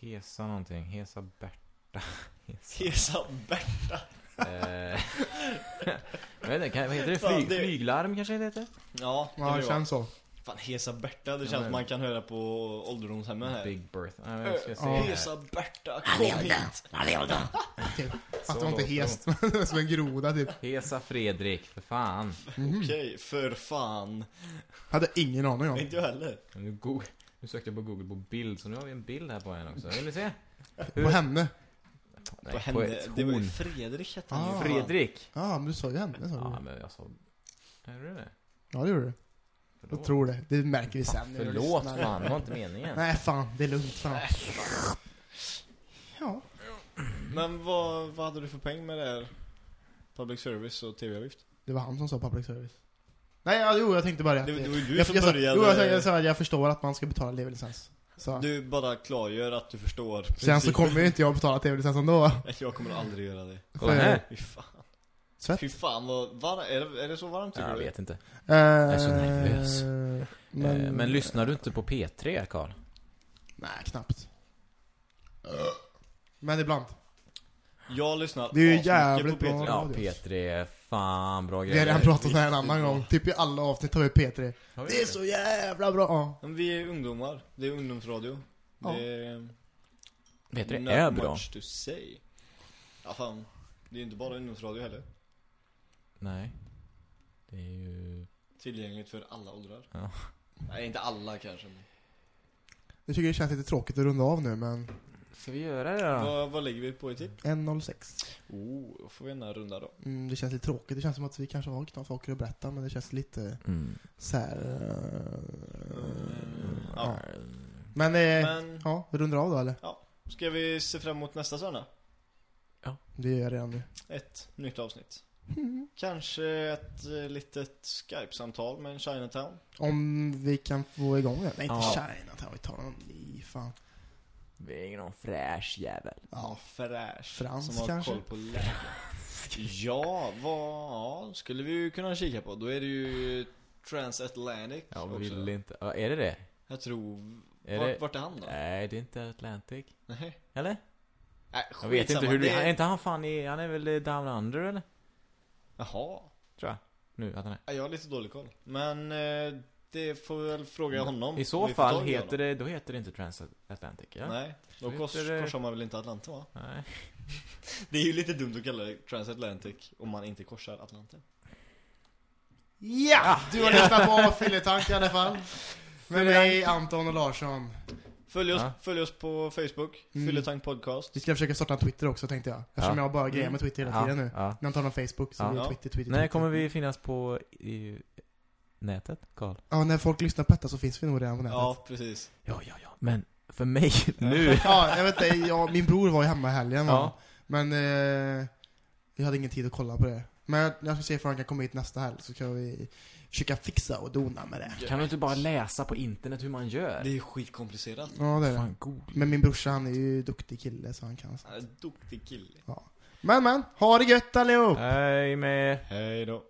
Hesa någonting. Hesa Berta. Hesa. Hesa Berta. Eh, jag vet inte, vad heter det? Flyg, Flyglarm kanske det heter? Ja, det Ja, det känns så. Fan, Hesa Berta, det Ja, känns men- som man kan höra på ålderdomshemmet här. Big birth. Nej, men jag ska se här. Hesa Berta, kom hit! Fast det var inte låter hest, men som en groda typ. Hesa Fredrik, för fan. Mhm. Okej, för fan. Hade ingen aning om. Inte jag heller. Nu, go- nu sökte jag på google på bild, så nu har vi en bild här på henne också. Vill ni se? På henne. Nej, på henne, ett det var ju horn. Fredrik hette han ju. Ah. Fredrik! Ja, men du sa ju henne sa Ja, du. men jag sa... Är det det? Ja, det gjorde du. Jag tror det. Det märker vi sen. när förlåt lyssnar. fan, det var inte meningen. Nej, fan. Det är lugnt. Fan. Ja. Men vad, vad hade du för peng med det här? Public service och tv-avgift? Det var han som sa public service. Nej, ja, jo, jag tänkte bara Det, att... det var ju du jag, som jag, sa- började. Jo, jag, sa- jag, sa att jag förstår att man ska betala tv-licens. Så. Du bara klargör att du förstår Sen så principen. kommer ju inte jag betala tv-licens ändå. Jag kommer aldrig göra det. Kolla här. Fy fan. Svett. Fy fan vad, var, är, det, är det så varmt tycker Jag du? vet inte. Jag är så nervös. Men, Men, men lyssnar du inte på P3, Karl? Nej, knappt. Men ibland. Jag lyssnar Det är ju jävligt på P3. bra. Ja, radio. P3 är fan bra Vi grejer. har redan pratat om det här en annan gång. Typ i alla avsnitt har vi P3. Har vi Det är så jävla bra. Ja. Men vi är ungdomar. Det är ungdomsradio. Ja. Det är... P3 not är bra. much to say. Ja fan. Det är ju inte bara ungdomsradio heller. Nej. Det är ju... Tillgängligt för alla åldrar. Ja. Nej, inte alla kanske. men- Jag tycker det känns lite tråkigt att runda av nu, men Ska vi göra det då? Vad, vad lägger vi på i tipp? 1.06. Oh, då får vi en runda då. Mm, det känns lite tråkigt. Det känns som att vi kanske har knappt saker att berätta, men det känns lite Mm. så här. eh, Ja. Men, eh, Men, ja, vi rundar av då eller? ska vi se fram emot nästa söndag? Det gör jag redan nu. Ett nytt avsnitt. Mm. Kanske ett eh, litet Skype-samtal med en Chinatown. Om vi kan få igång det. Nej, inte Ja. Chinatown. Vi tar någon i fan. Vi är ingen någon fräsch jävel. Ja, fräsch. Frans som har kanske? koll på läget. Ja, vad ja, skulle vi ju kunna kika på. Då är det ju Transatlantic Ja, också. vi vill inte... Ja, är det det? Jag tror... Är vart, det... vart är han då? Nej, det är inte Atlantic. Nej. Eller? Nej, Jag vet inte hur. Det- Är inte han fan i... Han är väl Down Under eller? Jaha. Tror jag. Nu, att han är. Ja, Jag har lite dålig koll. Men eh, det får vi väl fråga honom. I så Vi får fall tag i heter honom. det... Då heter det inte Transatlantic, ja? Nej, då kors, heter det- korsar man väl inte Atlanten va? Nej. Det är ju lite dumt att kalla det Transatlantic om man inte korsar Atlanten. Ja! Du har lyssnat på Fylletank i alla fall. Med mig, Anton och Larsson. Följ oss, Ja. följ oss på Facebook, Mm. Fylletank podcast. Vi ska försöka starta en Twitter också tänkte jag. Eftersom Ja. jag bara grejer med Twitter hela Ja, tiden nu. ja. När jag tar någon Facebook så Ja. blir det Ja. Twitter, Twitter, När Twitter. kommer vi finnas på i nätet, Karl? Ja, när folk lyssnar på detta så finns vi nog redan på nätet. Ja, precis. Ja, ja, ja. Men för mig nu... Ja, jag vet inte, ja, min bror var ju hemma i helgen va? Ja. Men eh, jag hade ingen tid att kolla på det. Men jag ska se ifall han kan komma hit nästa helg så kan vi försöka fixa och dona med det. Kan du inte bara läsa på internet hur man gör? Det är skitkomplicerat. Ja, det är det. Fan, god. Men min brorsa han är ju duktig kille så han kan. En duktig kille. Men men, ha det gött allihop! Hej med... Hej då.